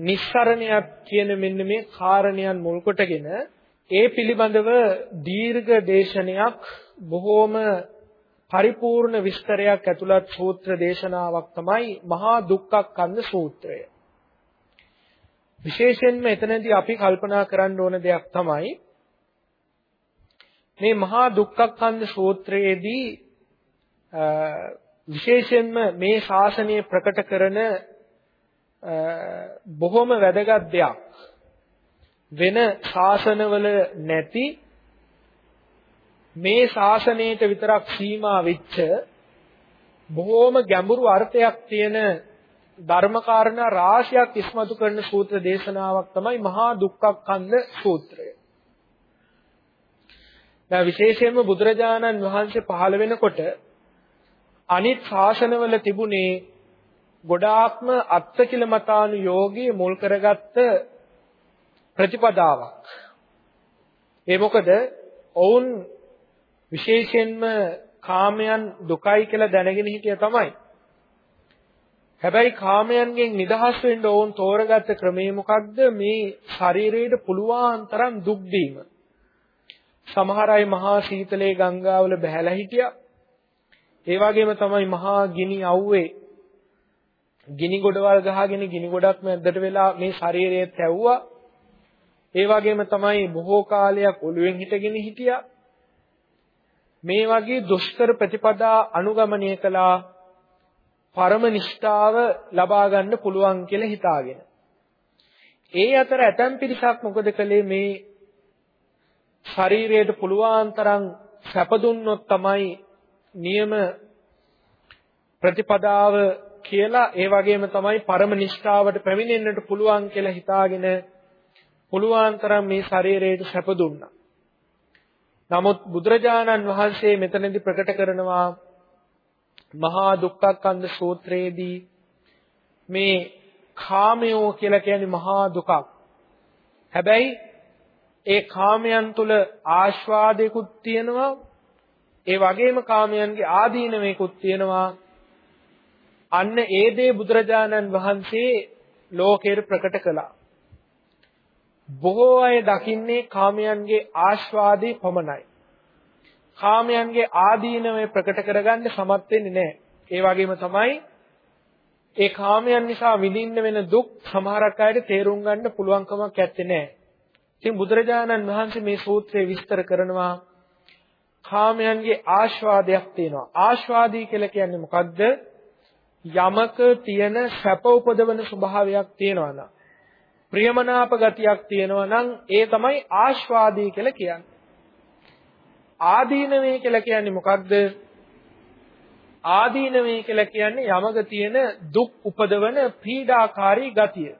නිස්සරණයක් කියන මෙන්න මේ කාරණයන් මුල් කොටගෙන ඒ පිළිබඳව දීර්ඝ දේශනයක් බොහෝම පරිපූර්ණ විස්තරයක් ඇතුළත් සූත්‍ර දේශනාවක් තමයි මහා දුක්ඛක්ඛන්ධ සූත්‍රය. විශේෂයෙන්ම එතනදී අපි කල්පනා කරන්න ඕන දෙයක් තමයි මේ මහා දුක්ඛක්ඛන්ධ සූත්‍රයේදී විශේෂයෙන්ම මේ ශාසනය ප්‍රකට කරන බොහොම වැදගත් දෙයක් වෙන ශාසනවල නැති මේ ශාසනයට විතරක් සීමා වෙච්ච බොහොම ගැඹුරු අර්ථයක් තියෙන ධර්මකාරණා රාශියක් ඉස්මතු කරන සූත්‍ර දේශනාවක් තමයි මහා දුක්ඛක්ඛන්ධ සූත්‍රය. දැන් විශේෂයෙන්ම බුදුරජාණන් වහන්සේ පහළ වෙනකොට අනිත් ශාසනවල තිබුණේ ගොඩාක්ම අත්කිලමතානු යෝගී මුල් කරගත්ත ප්‍රතිපදාවක්. ඒ මොකද ඔවුන් විශේෂයෙන්ම කාමයන් දුකයි කියලා දැනගෙන හිටිය තමයි. හැබැයි කාමයන්ගෙන් නිදහස් වෙන්න ඕන් තෝරගත්ත ක්‍රමය මොකක්ද මේ ශරීරයට පුළුවන් තරම් දුක් දීම. සමහර අය මහා සීතලේ ගංගාවල බැහැලා හිටියා. ඒ වගේම තමයි මහා ගිනි අවුවේ ගිනි ගොඩවල් ගහගෙන ගිනි ගොඩක් මැද්දට වෙලා මේ ශරීරය තැව්වා. ඒ වගේම තමයි බොහෝ කාලයක් ඔළුවෙන් හිටගෙන හිටියා. මේ වගේ දුෂ්කර ප්‍රතිපදා අනුගමනය කළා පරම නිෂ්ඨාව ලබා ගන්න පුළුවන් කියලා හිතාගෙන. ඒ අතර ඇතම් පිරිසක් මොකද කළේ මේ ශරීරයට පුළුවන් තරම් සැප දුන්නොත් තමයි නියම ප්‍රතිපදාව කියලා ඒ වගේම තමයි පරම නිෂ්ඨාවට පැමිණෙන්නට පුළුවන් කියලා හිතාගෙන පුළුවන් තරම් මේ ශරීරයට සැප දුන්නා. නමුත් බුදුරජාණන් වහන්සේ මෙතනදී ප්‍රකට කරනවා මහා දුක්ඛක්ඛන්ධ සූත්‍රයේදී මේ කාමයෝ කියලා කියන්නේ මහා දුකක්. හැබැයි ඒ කාමයන් තුල ආස්වාදයකුත් තියෙනවා ඒ වගේම කාමයන්ගේ ආදීනමයකුත් තියෙනවා අන්න ඒ දේ බුදුරජාණන් වහන්සේ ලෝකෙට ප්‍රකට කළා. බොහෝ අය දකින්නේ කාමයන්ගේ ආස්වාදේ පමණයි. කාමයන්ගේ ආදීනමය ප්‍රකට කරගන්න සමත් වෙන්නේ නැහැ. ඒ වගේම තමයි ඒ කාමයන් නිසා විඳින්න වෙන දුක් සමහරක් අයට තේරුම් ගන්න පුළුවන්කමක් නැත්තේ නෑ. ඉතින් බුදුරජාණන් වහන්සේ මේ සූත්‍රය විස්තර කරනවා කාමයන්ගේ ආස්වාදයක් තියෙනවා. ආස්වාදී කියලා කියන්නේ මොකද්ද? යමක තියෙන සැප උපදවන ස්වභාවයක් තියෙනවා නම් ප්‍රියමනාප ගතියක් තියෙනවා නම් ඒ තමයි ආස්වාදී කියලා කියන්නේ. ආදීනවේ කියලා කියන්නේ මොකක්ද? ආදීනවේ කියලා කියන්නේ යමක තියෙන දුක් උපදවන පීඩාකාරී ගතිය.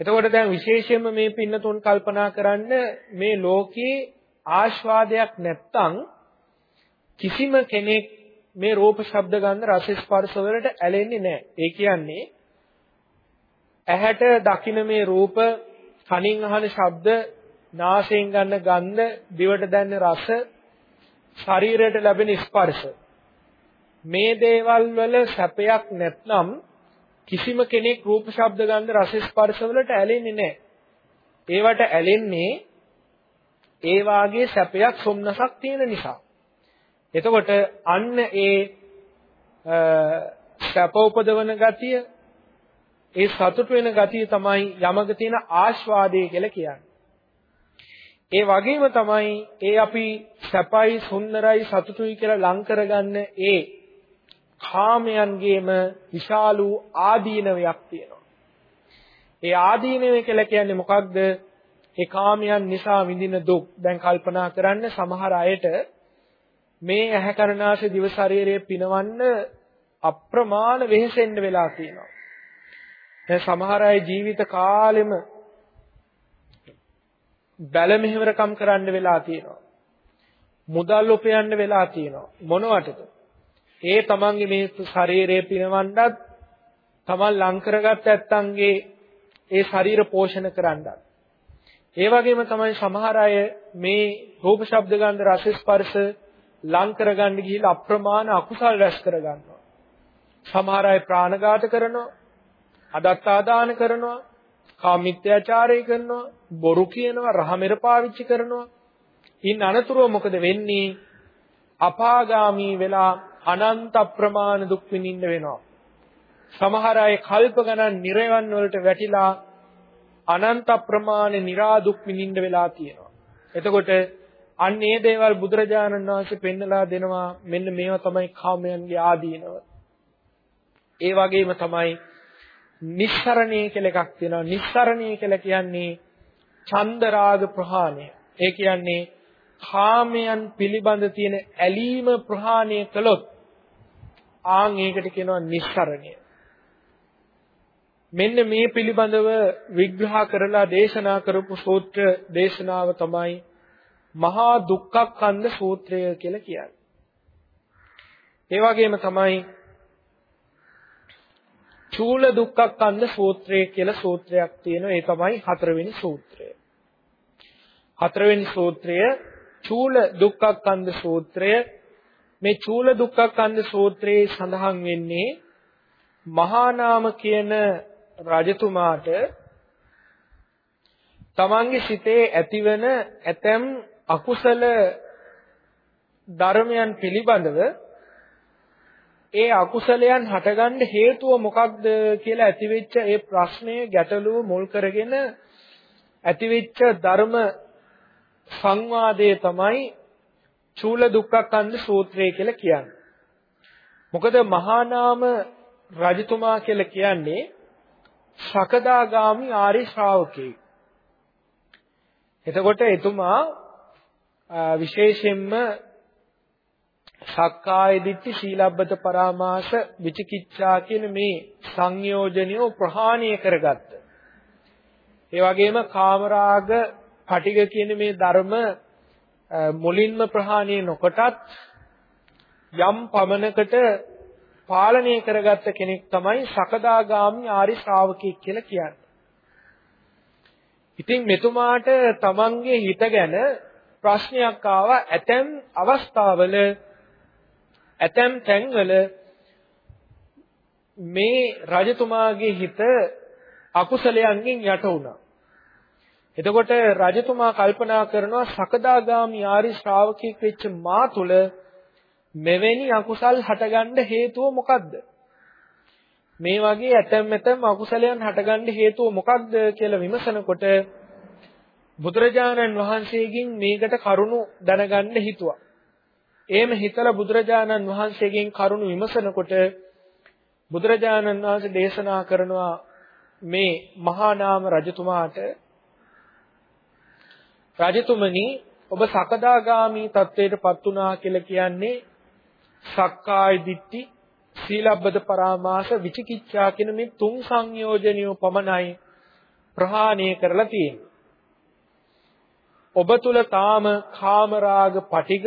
එතකොට දැන් විශේෂයෙන්ම මේ පින්නතුන් කල්පනා කරන්න මේ ලෝකේ ආස්වාදයක් නැත්තම් කිසිම කෙනෙක් මේ රූප ශබ්ද ගන්ධ රස ස්පර්ශ වලට ඇලෙන්නේ නැහැ. ඒ කියන්නේ ඇහැට දකින මේ රූප, කනින් අහන ශබ්ද, නාසයෙන් ගන්න ගන්ධ, දිවට දැනෙන රස, ශරීරයට ලැබෙන ස්පර්ශ. මේ දේවල් වල සැපයක් නැත්නම් කිසිම කෙනෙක් රූප ශබ්ද ගන්ධ රස ස්පර්ශ වලට ඇලෙන්නේ නැහැ. ඒවට ඇලෙන්නේ ඒ වාගේ සැපයක් සොම්නසක් තියෙන නිසා. එතකොට අන්න ඒ සැප උපදවන ගතිය ඒ සතුට වෙන ගතිය තමයි යමක තියෙන ආස්වාදය කියලා කියන්නේ. ඒ වගේම තමයි ඒ අපි සැපයි සුන්දරයි සතුටුයි කියලා ලං කරගන්න ඒ කාමයන්ගේම විශාල වූ ආදීනවයක් තියෙනවා. ඒ ආදීනවය කියලා කියන්නේ මොකක්ද? ඒ කාමයන් නිසා විඳින දුක්. දැන් කල්පනා කරන්න සමහර අයට මේ ඇහැ කරනාශ දිව ශරීරයේ පිනවන්න අප්‍රමාණ වෙහෙසෙන්න වෙලා තියෙනවා. දැන් සමහර අය ජීවිත කාලෙම බැල මෙහෙවරකම් කරන්න වෙලා තියෙනවා. මුදල් උපයන්න වෙලා තියෙනවා. මොනවටද? ඒ තමන්ගේ මේ ශරීරය පිනවන්නත් තමන් ලං කරගත්ත ඇත්තන්ගේ ඒ ශරීර පෝෂණ කරන්නත්. ඒ වගේම තමයි සමහර අය මේ රූප ශබ්ද ගන්ධ රස ස්පර්ශ ලං කරගන්න ගිහිල්ලා අප්‍රමාණ අකුසල් රැස් කරගන්නවා. සමහර අය ප්‍රාණඝාත කරනවා, අදත්තාදාන කරනවා, කාමිත්‍යාචාරය කරනවා, බොරු කියනවා, රහමෙර පාවිච්චි කරනවා. ඉන් අනතුරුව මොකද වෙන්නේ? අපාගාමී වෙලා අනන්ත ප්‍රමාණ දුක් විඳින්න වෙනවා. සමහර අය කල්ප ගණන් නිරයන් වලට වැටිලා අනන්ත ප්‍රමාණ නිරා දුක් විඳින්න වෙලා තියෙනවා. එතකොට අන්න ඒ දේවල් බුදුරජාණන් වහන්සේ පෙන්නලා දෙනවා මෙන්න මේවා තමයි කාමයන්ගේ ආදීනව. ඒ වගේම තමයි නිස්සරණය කියලා එකක් තියෙනවා. නිස්සරණය කියලා කියන්නේ චන්දරාග ප්‍රහාණය. ඒ කියන්නේ කාමයන් පිළිබඳ තියෙන ඇලීම ප්‍රහාණය කළොත් ආන් ඒකට කියනවා නිස්සරණය. මෙන්න මේ පිළිබඳව විග්‍රහ කරලා දේශනා කරපු සූත්‍ර දේශනාව තමයි මහා දුක්ඛක්ඛන්ද සූත්‍රය කියලා කියන්නේ. ඒ වගේම තමයි චූල දුක්ඛක්ඛන්ද සූත්‍රය කියලා සූත්‍රයක් තියෙනවා. ඒ තමයි හතරවෙනි සූත්‍රය. හතරවෙනි සූත්‍රය චූල දුක්ඛක්ඛන්ද සූත්‍රය. මේ චූල දුක්ඛක්ඛන්ද සූත්‍රයේ සඳහන් වෙන්නේ මහා නාම කියන රජතුමාට තමන්ගේ සිතේ ඇතිවන ඇතැම් අකුසල ධර්මයන් පිළිබඳව ඒ අකුසලයන් හටගන්න හේතුව මොකක්ද කියලා ඇතිවෙච්ච ඒ ප්‍රශ්නය ගැටලුව මුල් කරගෙන ඇතිවෙච්ච ධර්ම සංවාදය තමයි චූල දුක්ඛකන්ද සූත්‍රය කියලා කියන්නේ. මොකද මහා නාම රජතුමා කියලා කියන්නේ සකදාගාමි ආර්ය ශ්‍රාවකෙක්. එතකොට එතුමා විශේෂයෙන්ම සක්කාය දිට්ඨි සීලබ්බත පරාමාස විචිකිච්ඡා කියන මේ සංයෝජනිය ප්‍රහාණය කරගත්ත. ඒ වගේම කාමරාග පටිග කියන මේ ධර්ම මුලින්ම ප්‍රහාණය නොකොටත් යම් පමණකට පාලනය කරගත්ත කෙනෙක් තමයි සකදාගාමි ආරි ශ්‍රාවකෙක් කියලා කියන්නේ. ඉතින් මෙතුමාට තමන්ගේ හිත ගැන ප්‍රශ්නයක් ආවා ඇතැම් අවස්ථාවල ඇතැම් තැන්වල මේ රජතුමාගේ හිත අකුසලයන්ගෙන් යට වුණා. එතකොට රජතුමා කල්පනා කරනවා සකදාගාමි ආරි ශ්‍රාවකෙක් වෙච්ච මා තුල මෙවැනි අකුසල් හටගන්න හේතුව මොකද්ද? මේ වගේ ඇතැම් ඇතැම් අකුසලයන් හටගන්න හේතුව මොකක්ද කියලා විමසනකොට බුදුරජාණන් වහන්සේගෙන් මේකට කරුණු දැනගන්න හිතුවා. එහෙම හිතලා බුදුරජාණන් වහන්සේගෙන් කරුණු විමසනකොට බුදුරජාණන් වහන්සේ දේශනා කරනවා මේ මහා නාම රජතුමාට රජතුමනි ඔබ සකදාගාමි තත්වයටපත් වුණා කියලා කියන්නේ සක්කාය දිට්ඨි සීලබ්බත පරාමාස විචිකිච්ඡා කියන මේ තුන් සංයෝජනිය පමණයි ප්‍රහාණය කරලා තියෙන්නේ. ඔබ තුල තාම කාමරාග පටිග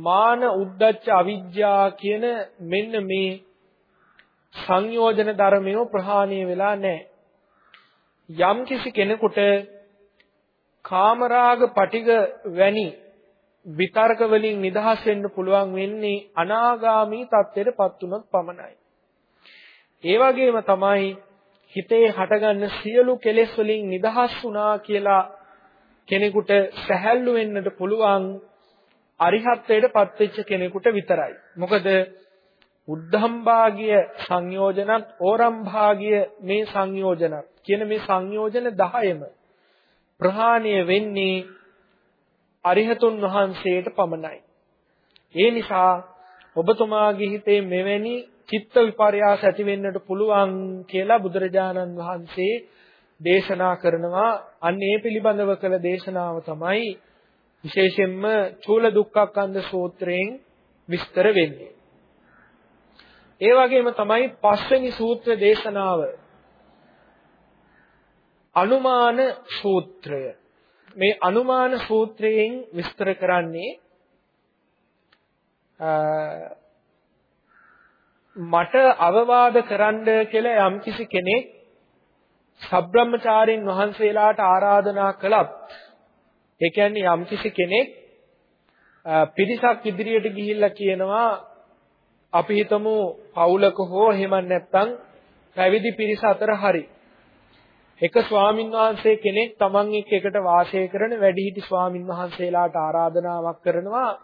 මාන උද්දච්ච අවිජ්ජා කියන මෙන්න මේ සංයෝජන ධර්මය ප්‍රහාණය වෙලා නැහැ. යම් කිසි කෙනෙකුට කාමරාග පටිග වැනි විතර්ක වලින් නිදහස් වෙන්න පුළුවන් වෙන්නේ අනාගාමී තත්ත්වයටපත් වුණොත් පමණයි. ඒ වගේම තමයි හිතේ හටගන්න සියලු කෙලෙස් වලින් නිදහස් වුණා කියලා කෙනෙකුට සැහැල්ලු වෙන්නට පුළුවන් අරිහත්ත්වයට පත්වෙච්ච කෙනෙකුට විතරයි. මොකද උද්ධම් භාගිය සංයෝජනත් ඕරම් භාගිය මේ සංයෝජනත් කියන මේ සංයෝජන 10ම ප්‍රහාණය වෙන්නේ අරිහතුන් වහන්සේට පමණයි. ඒ නිසා ඔබතුමාගේ හිතේ මෙවැනි චිත්ත විපර්යාස ඇති වෙන්නට පුළුවන් කියලා බුදුරජාණන් වහන්සේ දේශනා කරනවා. අන්න ඒ පිළිබඳව කළ දේශනාව තමයි විශේෂයෙන්ම චූල දුක්ඛකන්ද සූත්‍රයෙන් විස්තර වෙන්නේ. ඒ වගේම තමයි පස්වෙනි සූත්‍ර දේශනාව අනුමාන සූත්‍රය. මේ අනුමාන සූත්‍රයෙන් විස්තර කරන්නේ මට අවවාද කරන්න කියලා යම්කිසි කෙනෙක් සබ්‍රහ්මචාරින් වහන්සේලාට ආරාධනා කළත් ඒ කියන්නේ යම්කිසි කෙනෙක් පිරිසක් ඉදිරියට ගිහිල්ලා කියනවා අපි හිතමු පවුලක හෝ එහෙම නැත්නම් පැවිදි පිරිස අතර හරි එක ස්වාමින් වහන්සේ කෙනෙක් තමන් එක්ක එකට වාසය කරන වැඩිහිටි ස්වාමින් වහන්සේලාට ආරාධනාවක් කරනවා.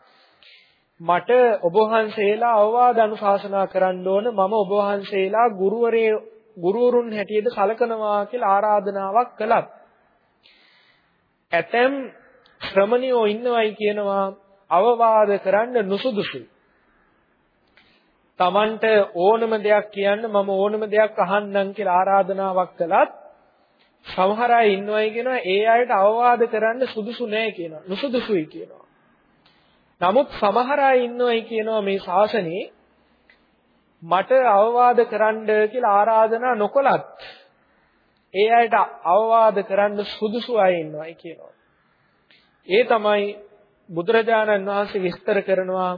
මට ඔබ වහන්සේලා අවවාද අනුශාසනා කරන්න ඕන. මම ඔබ වහන්සේලා ගුරුවරේ ගුරුවරුන් හැටියට සලකනවා කියලා ආරාධනාවක් කළත් ඇතැම් ශ්‍රමණයෝ ඉන්නවයි කියනවා අවවාද කරන්න නුසුදුසුයි. Tamanට ඕනම දෙයක් කියන්න මම ඕනම දෙයක් අහන්නම් කියලා ආරාධනාවක් කළත් සමහර අය ඉන්නවයි කියනවා ඒ අයට අවවාද කරන්න සුදුසු නෑ කියනවා. නුසුදුසුයි කියනවා. නමුත් සමහර අය ඉන්නවයි කියනවා මේ ශාසනයේ මට අවවාද කරන්න කියලා ආරාධනා නොකලත් ඒ අයට අවවාද කරන්න සුදුසු අය ඉන්නවයි කියනවා. ඒ තමයි බුදුරජාණන් වහන්සේ විස්තර කරනවා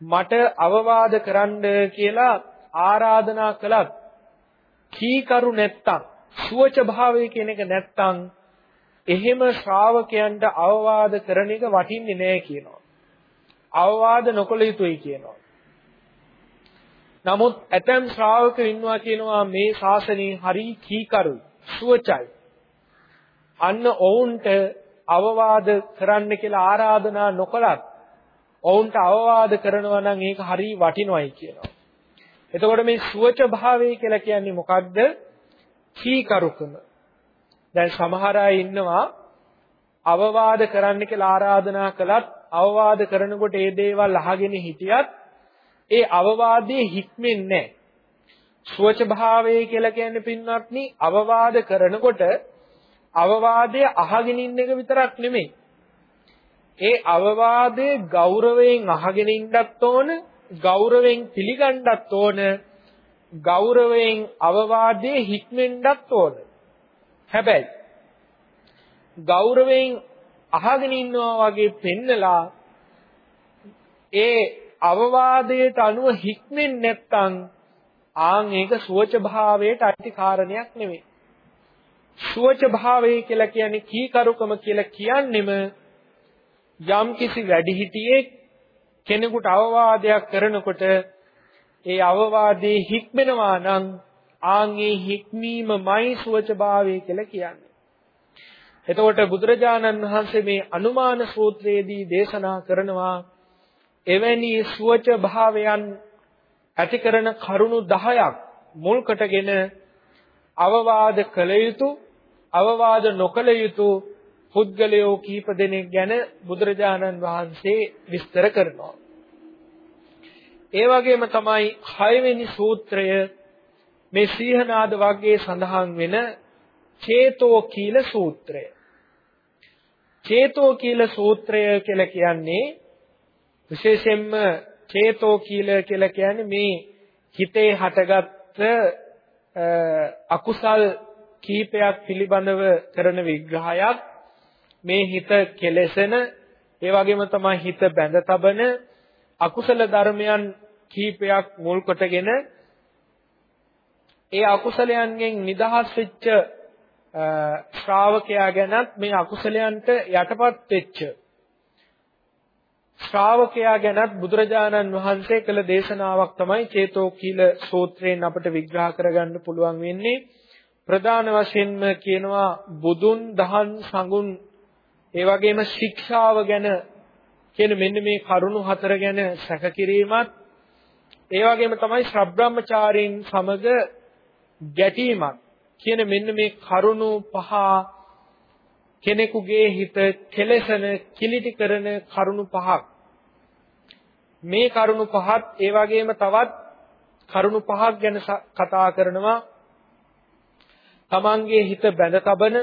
මට අවවාද කරන්න කියලා ආරාධනා කළත් කීකරු නැත්තම් සුවච භාවය කියන එක නැත්තම් එහෙම ශ්‍රාවකයන්ට අවවාද කරන එක වටින්නේ නැහැ කියනවා. අවවාද නොකළ යුතුයි කියනවා. නමුත් ඇතැම් ශ්‍රාවකයෝ ඉන්නවා කියනවා මේ ශාසනය හරි කීකරුයි, සුවචයි. අන්න ඔවුන්ට අවවාද කරන්න කියලා ආරාධනා නොකලත් ඔවුන්ට අවවාද කරනවා නම් ඒක හරි වටිනවයි කියනවා. එතකොට මේ සුවච භාවය කියලා කියන්නේ මොකක්ද? කීකරුකම. දැන් සමහර අය ඉන්නවා අවවාද කරන්න කියලා ආරාධනා කළත් අවවාද කරනකොට ඒ දේවල් අහගෙන හිටියත් ඒ අවවාදයේ හික්මෙන්නේ නැහැ. සුවච භාවය කියලා කියන්නේ පින්වත්නි අවවාද කරනකොට අවවාදය අහගෙන ඉන්න එක විතරක් නෙමෙයි. ඒ අවවාදයේ ගෞරවයෙන් අහගෙන ඉන්නත් ඕන, ගෞරවයෙන් පිළිගන්නත් ඕන, ගෞරවයෙන් අවවාදයේ හික්මෙන්නත් ඕන. හැබැයි ගෞරවයෙන් අහගෙන ඉන්නවා වගේ පෙන්නලා ඒ අවවාදයට අනුව හික්මෙන්නේ නැත්නම් ආන් ඒක සුවච භාවයට අයිති කාරණයක් නෙවෙයි. සුවච භාවය කියලා කියන්නේ කීකරුකම කියලා කියන්නෙම යම් කිසි වැඩිහිටියෙක් කෙනෙකුට අවවාදයක් කරනකොට ඒ අවවාදයේ හික්මෙනවා නම් ආන් ඒ හික්මීමමයි සුවච භාවය කියලා කියන්නේ. එතකොට බුදුරජාණන් වහන්සේ මේ අනුමාන සූත්‍රයේදී දේශනා කරනවා එවැනි සුවච භාවයන් ඇති කරන කරුණු 10ක් මුල් කොටගෙන අවවාද කළ යුතු අවවාද නොකළ යුතු පුද්ගලයෝ කීප දෙනෙක් ගැන බුදුරජාණන් වහන්සේ විස්තර කරනවා. ඒ වගේම තමයි 6 වෙනි සූත්‍රය මේ සීහනාද වර්ගයේ සඳහන් වෙන චේතෝ කීල සූත්‍රය. චේතෝ කීල සූත්‍රය කියලා කියන්නේ විශේෂයෙන්ම චේතෝ කීල කියලා කියන්නේ මේ හිතේ හටගත්ත අකුසල් කීපයක් පිළිබඳව කරන විග්‍රහයක් මේ හිත කෙලෙසෙන ඒ වගේම තමයි හිත බැඳ තබන අකුසල ධර්මයන් කීපයක් මුල් කොටගෙන ඒ අකුසලයන්ගෙන් නිදහස් වෙච්ච ශ්‍රාවකයා ගැනත් මේ අකුසලයන්ට යටපත් වෙච්ච ශ්‍රාවකයා ගැනත් බුදුරජාණන් වහන්සේ කළ දේශනාවක් තමයි චේතෝකීල සූත්‍රයෙන් අපට විග්‍රහ කරගන්න පුළුවන් වෙන්නේ. ප්‍රධාන වශයෙන්ම කියනවා බුදුන් දහන් සඟුන් ඒ වගේම ශික්ෂාව ගැන කියන මෙන්න මේ කරුණු හතර ගැන සැකකිරීමත් ඒ වගේම තමයි ශ්‍රබ්‍රාහ්මචාරීන් සමග ගැටීමක්. කියන මෙන්න මේ කරුණු පහ කෙනෙකුගේ හිත කෙලසන කිලිටි කරන කරුණු පහක්. මේ කරුණු පහත් ඒ වගේම තවත් කරුණු පහක් ගැන කතා කරනවා. තමන්ගේ හිත බැඳ තබන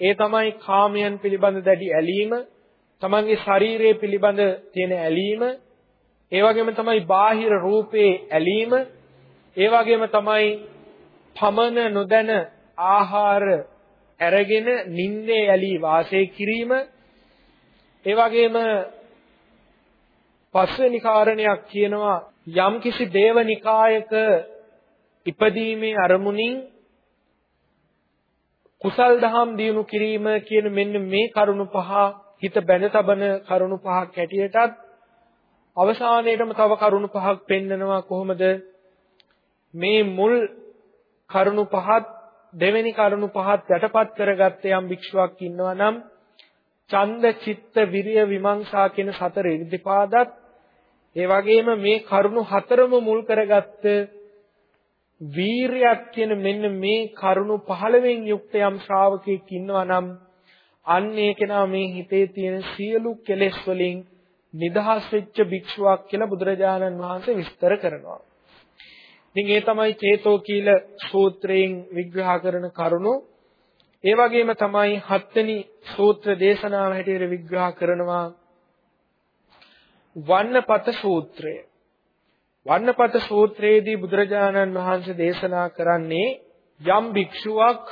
ඒ තමයි කාමයන් පිළිබඳ දැඩි ඇලීම. තමන්ගේ ශරීරය පිළිබඳ තියෙන ඇලීම. ඒ වගේම තමයි බාහිර රූපේ ඇලීම ඒ වගේම තමයි පමන නොදැන ආහාර අරගෙන නිින්දේ ඇලී වාසය කිරීම ඒ වගේම පස්වෙනි කාරණයක් කියනවා යම්කිසි දේවනිකායක ඉපදීමේ අරමුණින් කුසල් දහම් දියුණු කිරීම කියන මෙන්න මේ කරුණු පහ හිත බැඳ තබන කරුණු පහක් හැටියටත් අවසානයේටම තව කරුණු පහක් පෙන්නනවා කොහොමද? මේ මුල් කරුණු පහත් දෙවෙනි කරුණු පහත් යටපත් කරගත්ත යම් භික්ෂුවක් ඉන්නවා නම් ඡන්ද චිත්ත විරිය විමංශා කියන සතර ඉර්ධිපාදත් ඒ වගේම මේ කරුණු හතරම මුල් කරගත්ත වීරියක් කියන මෙන්න මේ කරුණු 15න් යුක්ත යම් ශ්‍රාවකෙක් ඉන්නවා නම් අන්න ඒ කෙනා මේ හිතේ තියෙන සියලු කෙලෙස් වලින් නිදහස් වෙච්ච භික්ෂුවක් කියලා බුදුරජාණන් වහන්සේ විස්තර කරනවා. ඉතින් ඒ තමයි චේතෝ කීල සූත්‍රයෙන් විග්‍රහ කරන කරුණු. ඒ වගේම තමයි හත්වෙනි සූත්‍ර දේශනාව හැටියට විග්‍රහ කරනවා වන්නපත සූත්‍රය. වන්නපත සූත්‍රයේදී බුදුරජාණන් වහන්සේ දේශනා කරන්නේ යම් භික්ෂුවක්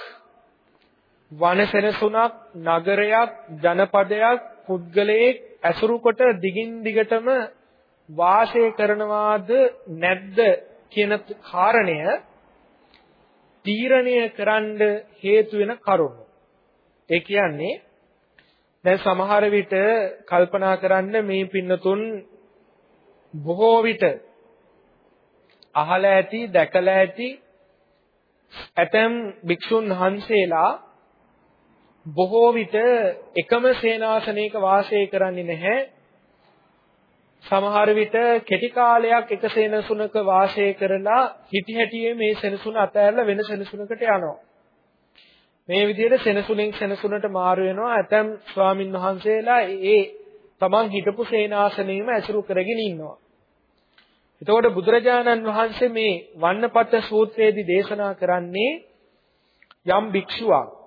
වනසෙනසුණක් නගරයක් ජනපදයක් පුද්ගලයෙක් ඇසුරු කොට දිගින් දිගටම වාසය කරනවාද නැද්ද කියන කාරණය තීරණය කරන්න හේතු වෙන කරුණු. ඒ කියන්නේ දැන් සමහර විට කල්පනා කරන්න මේ පින්නතුන් බොහෝ විට අහලා ඇති දැකලා ඇති ඇතම් භික්ෂුන් වහන්සේලා බොහෝ විට එකම සේනාසනයක වාසය කරන්නේ නැහැ සමහර විට කෙටි කාලයක් එක සෙනසුනක වාසය කරලා හිටි හැටියේ මේ සෙනසුන අතහැරලා වෙන සෙනසුනකට යනවා. මේ විදිහට සෙනසුනෙන් සෙනසුනට මාරු වෙනවා. ඇතැම් ස්වාමින් වහන්සේලා ඒ තමන් හිටපු සේනාසනෙම ඇසුරු කරගෙන ඉන්නවා. එතකොට බුදුරජාණන් වහන්සේ මේ වන්නපත සූත්‍රයේදී දේශනා කරන්නේ යම් භික්ෂුවක්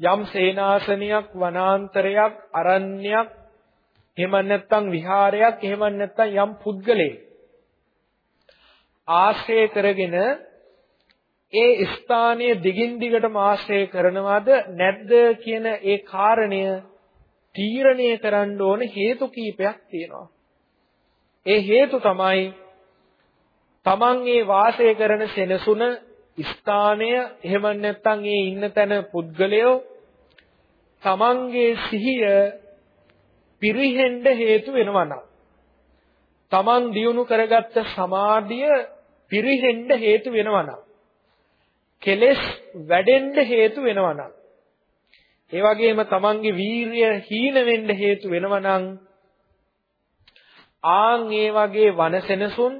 යම් සේනාසනයක් වනාන්තරයක් අරණ්‍යයක් එහෙම නැත්නම් විහාරයක් එහෙම නැත්නම් යම් පුද්ගලයෙක් ආශ්‍රය කරගෙන ඒ ස්ථානයේ දිගින් දිගටම ආශ්‍රය කරනවද නැද්ද කියන ඒ කාරණය තීරණය කරන්න ඕන හේතු කීපයක් තියෙනවා. ඒ හේතු තමයි තමන් ඒ වාසය කරන සෙනසුන ස්ථානය එහෙම නැත්නම් ඒ ඉන්න තැන පුද්ගලයෝ තමන්ගේ සිහිය පිරිහෙන්න හේතු වෙනවා නම් තමන් දියුණු කරගත්ත සමාධිය පිරිහෙන්න හේතු වෙනවා නම් කෙලෙස් වැඩෙන්න හේතු වෙනවා නම් ඒ වගේම තමන්ගේ වීරිය හීන වෙන්න හේතු වෙනවා නම් ආන් ඒ වගේ වනසෙනසුන්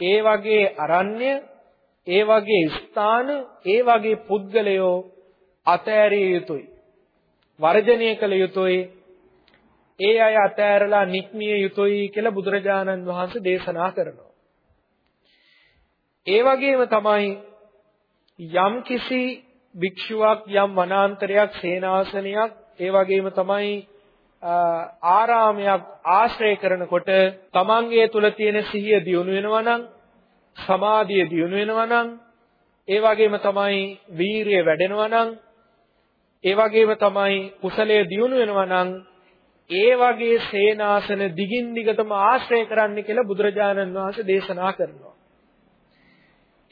ඒ වගේ අරණ්‍ය ඒ වගේ ස්ථාන ඒ වගේ පුද්ගලයෝ අතෑරිය යුතුයි. වර්ජනය කළ යුතුයි ඒ අය අතෑරලා නික්මිය යුතුයි කියලා බුදුරජාණන් වහන්සේ දේශනා කරනවා. ඒ වගේම තමයි යම් කිසි භික්ෂුවක් යම් වනාන්තරයක් සේනාසනයක් ඒ වගේම තමයි ආරාමයක් ආශ්‍රය කරනකොට තමන්ගේ තුල තියෙන සිහිය දියුණු වෙනවා නම් සමාධිය දියුණු වෙනවා නම් ඒ වගේම තමයි වීරිය වැඩෙනවා නම් ඒ වගේම තමයි කුසලයේ දියුණු වෙනවා නම් ඒ වගේ සේනාසන දිගින් දිගටම ආශ්‍රය කරන්න කියලා බුදුරජාණන් වහන්සේ දේශනා කරනවා.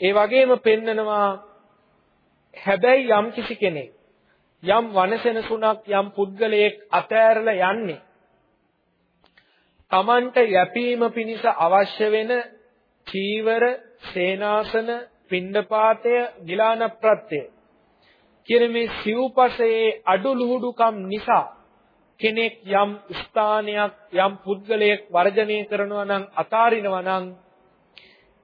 ඒ වගේම පෙන්නනවා හැබැයි යම් කිසි කෙනෙක් යම් වනසෙනසුණක් යම් පුද්ගලයෙක් අතෑරලා යන්නේ තමන්ට යැපීම පිණිස අවශ්‍ය වෙන චීවර, සේනාසන, පිණ්ඩපාතය, ගිලාන ප්‍රත්‍ය කියන මේ සිව්පසයේ අඩු ලුහුඩුකම් නිසා කෙනෙක් යම් ස්ථානයක් යම් පුද්ගලයෙක් වර්ජනය කරනවා නම් අතාරිනවා නම්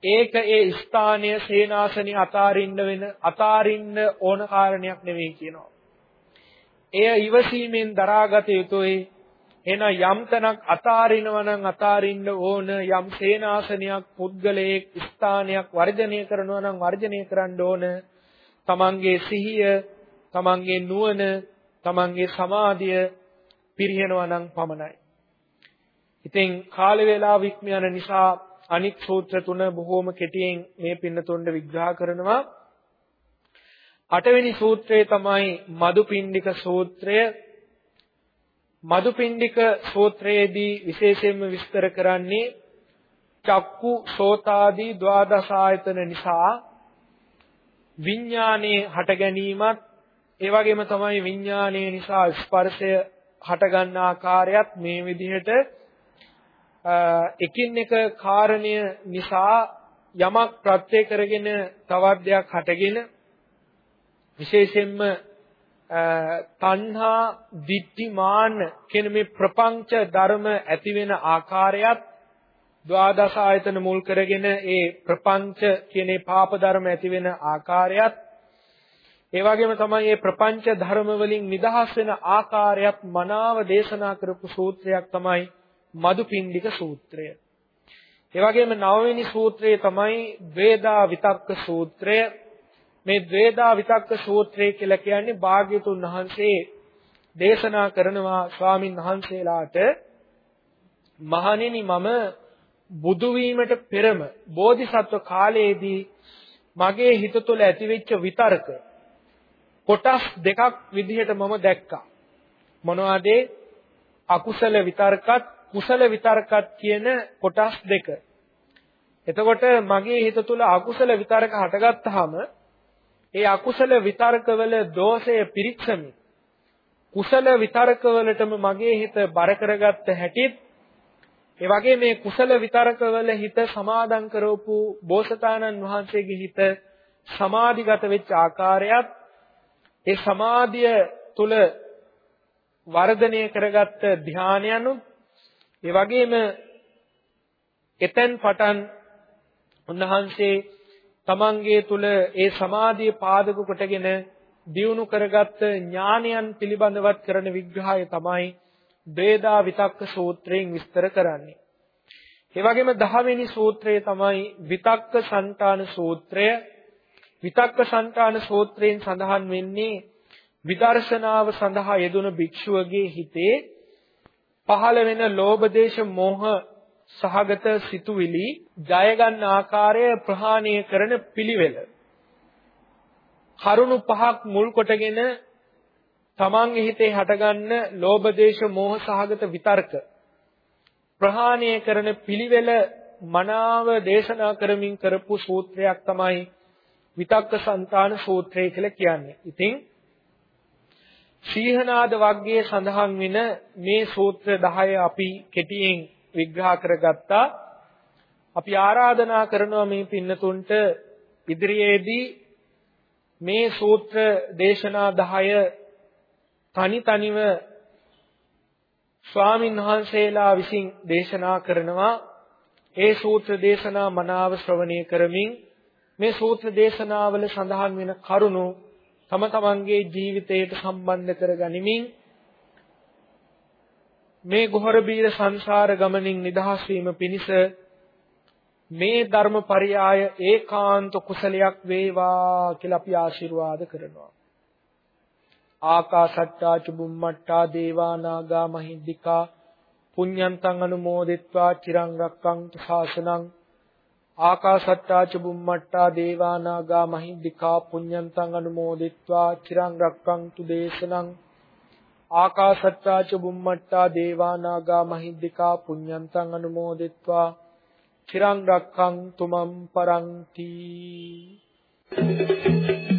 ඒක ඒ ස්ථානීය සේනාසනේ අතාරින්න වෙන අතාරින්න ඕන කාරණයක් නෙවෙයි කියනවා. එය ඉවසීමෙන් දරාගත යුතුයි. එන යම් තැනක් අතාරිනවා නම් අතාරින්න ඕන යම් සේනාසනයක් පුද්ගලයෙක් ස්ථානයක් වර්ජනය කරනවා නම් වර්ජනය කරන්න ඕන. තමන්ගේ සිහිය, තමන්ගේ නුවණ, තමන්ගේ සමාධිය පිරිහෙනවා නම් පමණයි. ඉතින් කාල වේලාව ඉක්ම යන නිසා අනික් සූත්‍ර තුන බොහෝම කෙටියෙන් මේ පින්නතුන්ට විග්‍රහ කරනවා. අටවෙනි සූත්‍රය තමයි මදුපිණ්ඩික සූත්‍රය. මදුපිණ්ඩික සූත්‍රයේදී විශේෂයෙන්ම විස්තර කරන්නේ චක්කු සෝතාදී ද්වාදස ආයතන නිසා විඥානයේ හට ගැනීමත් ඒ වගේම තමයි විඥානයේ නිසා ස්පර්ශය හටගන්න ආකාරයත් මේ විදිහට එකින් එක කාරණය නිසා යමක් ප්‍රත්‍ය කරගෙන තවත් දෙයක් හටගෙන විශේෂයෙන්ම තණ්හා දිට්ඨි මාන කියන මේ ප්‍රපංච ධර්ම ඇති වෙන ආකාරයත් ද්වාදස ආයතන මුල් කරගෙන ඒ ප්‍රපංච කියන පාප ධර්ම ඇති වෙන ආකාරයත් ඒ වගේම තමයි මේ ප්‍රපංච ධර්ම වලින් නිදහස් වෙන ආකාරයත් මනාව දේශනා කරපු සූත්‍රයක් තමයි මදුපිණ්ඩික සූත්‍රය. ඒ වගේම නවවෙනි සූත්‍රය තමයි වේදා විතක්ක සූත්‍රය. මේ ද්වේදා විතක්ක සූත්‍රය කියලා කියන්නේ භාග්‍යතුන් වහන්සේ දේශනා කරනවා ස්වාමින් වහන්සේලාට මහණෙනි මම බුදු වීමට පෙරම බෝධිසත්ව කාලයේදී මගේ හිත තුළ ඇතිවෙච්ච විතර්ක කොටස් දෙකක් විදිහට මම දැක්කා. මොනවද? අකුසල විතර්කත් කුසල විතර්කත් කියන කොටස් දෙක. එතකොට මගේ හිත තුළ අකුසල විතර්ක හටගත්තාම ඒ අකුසල විතර්කවල දෝෂය පිරික්සමින් කුසල විතර්කවලටම මගේ හිත බර කරගත්ත හැටිත් ඒ වගේ මේ කුසල විතර්කවල හිත සමාදම් කරවපු බෝසතාණන් වහන්සේගේ හිත සමාධිගත වෙච්ච ආකාරයත් ඒ සමාධිය තුල වර්ධනය කරගත්ත ධානයනුත් ඒ වගේම එතෙන් පටන් උන්වහන්සේ තමන්ගේ තුල ඒ සමාධිය පාදක කොටගෙන දියුණු කරගත්ත ඥානයන් පිළිබඳවත් කරන විග්‍රහය තමයි වේදා විතක්ක සූත්‍රයෙන් විස්තර කරන්නේ. ඒ වගේම 10 වෙනි සූත්‍රය තමයි විතක්ක සංතාන සූත්‍රය. විතක්ක සංතාන සූත්‍රයෙන් සඳහන් වෙන්නේ විදර්ශනාව සඳහා යෙදුන භික්ෂුවගේ හිතේ පහළ වෙන ලෝභ දේශ මොහ සහගත සිතුවිලි ජය ගන්න ආකාරය ප්‍රහාණය කරන පිළිවෙල. කරුණු පහක් මුල් කොටගෙන තමන්ගේ හිතේ හටගන්න ලෝභ දේශ මොහ සහගත විතර්ක ප්‍රහාණය කරන පිළිවෙල මනාව දේශනා කරමින් කරපු සූත්‍රයක් තමයි විතක්ක සංතාන සූත්‍රය කියලා කියන්නේ. ඉතින් සීහනාද වර්ගයේ සඳහන් වෙන මේ සූත්‍ර 10 අපි කෙටියෙන් විග්‍රහ කරගත්තා. අපි ආරාධනා කරනවා මේ පින්නතුන්ට ඉදිරියේදී මේ සූත්‍ර දේශනා 10 තනි තනිව ස්වාමින් වහන්සේලා විසින් දේශනා කරනවා. ඒ සූත්‍ර දේශනා මනාව ශ්‍රවණය කරමින් මේ සූත්‍ර දේශනාවල සඳහන් වෙන කරුණු තම තමන්ගේ ජීවිතයට සම්බන්ධ කරගනිමින් මේ ගොහර බීර සංසාර ගමනින් නිදහස් වීම පිණිස මේ ධර්මපරියාය ඒකාන්ත කුසලයක් වේවා කියලා අපි ආශිර්වාද කරනවා. ආකාශට්ටා චුම්මට්ටා දේවා නාග මහිද්దికා පුඤ්ඤන්තං අනුමෝදිත්වා චිරං රක්ඛන්තු ශාසනං ආකාශට්ටා චුම්මට්ටා දේවා නාග මහිද්దికා පුඤ්ඤන්තං අනුමෝදිත්වා චිරං රක්ඛන්තු දේශනං ආකාශට්ටා චුම්මට්ටා දේවා නාග මහිද්దికා පුඤ්ඤන්තං අනුමෝදිත්වා චිරං රක්ඛන්තු මම් පරන්ති Thank you.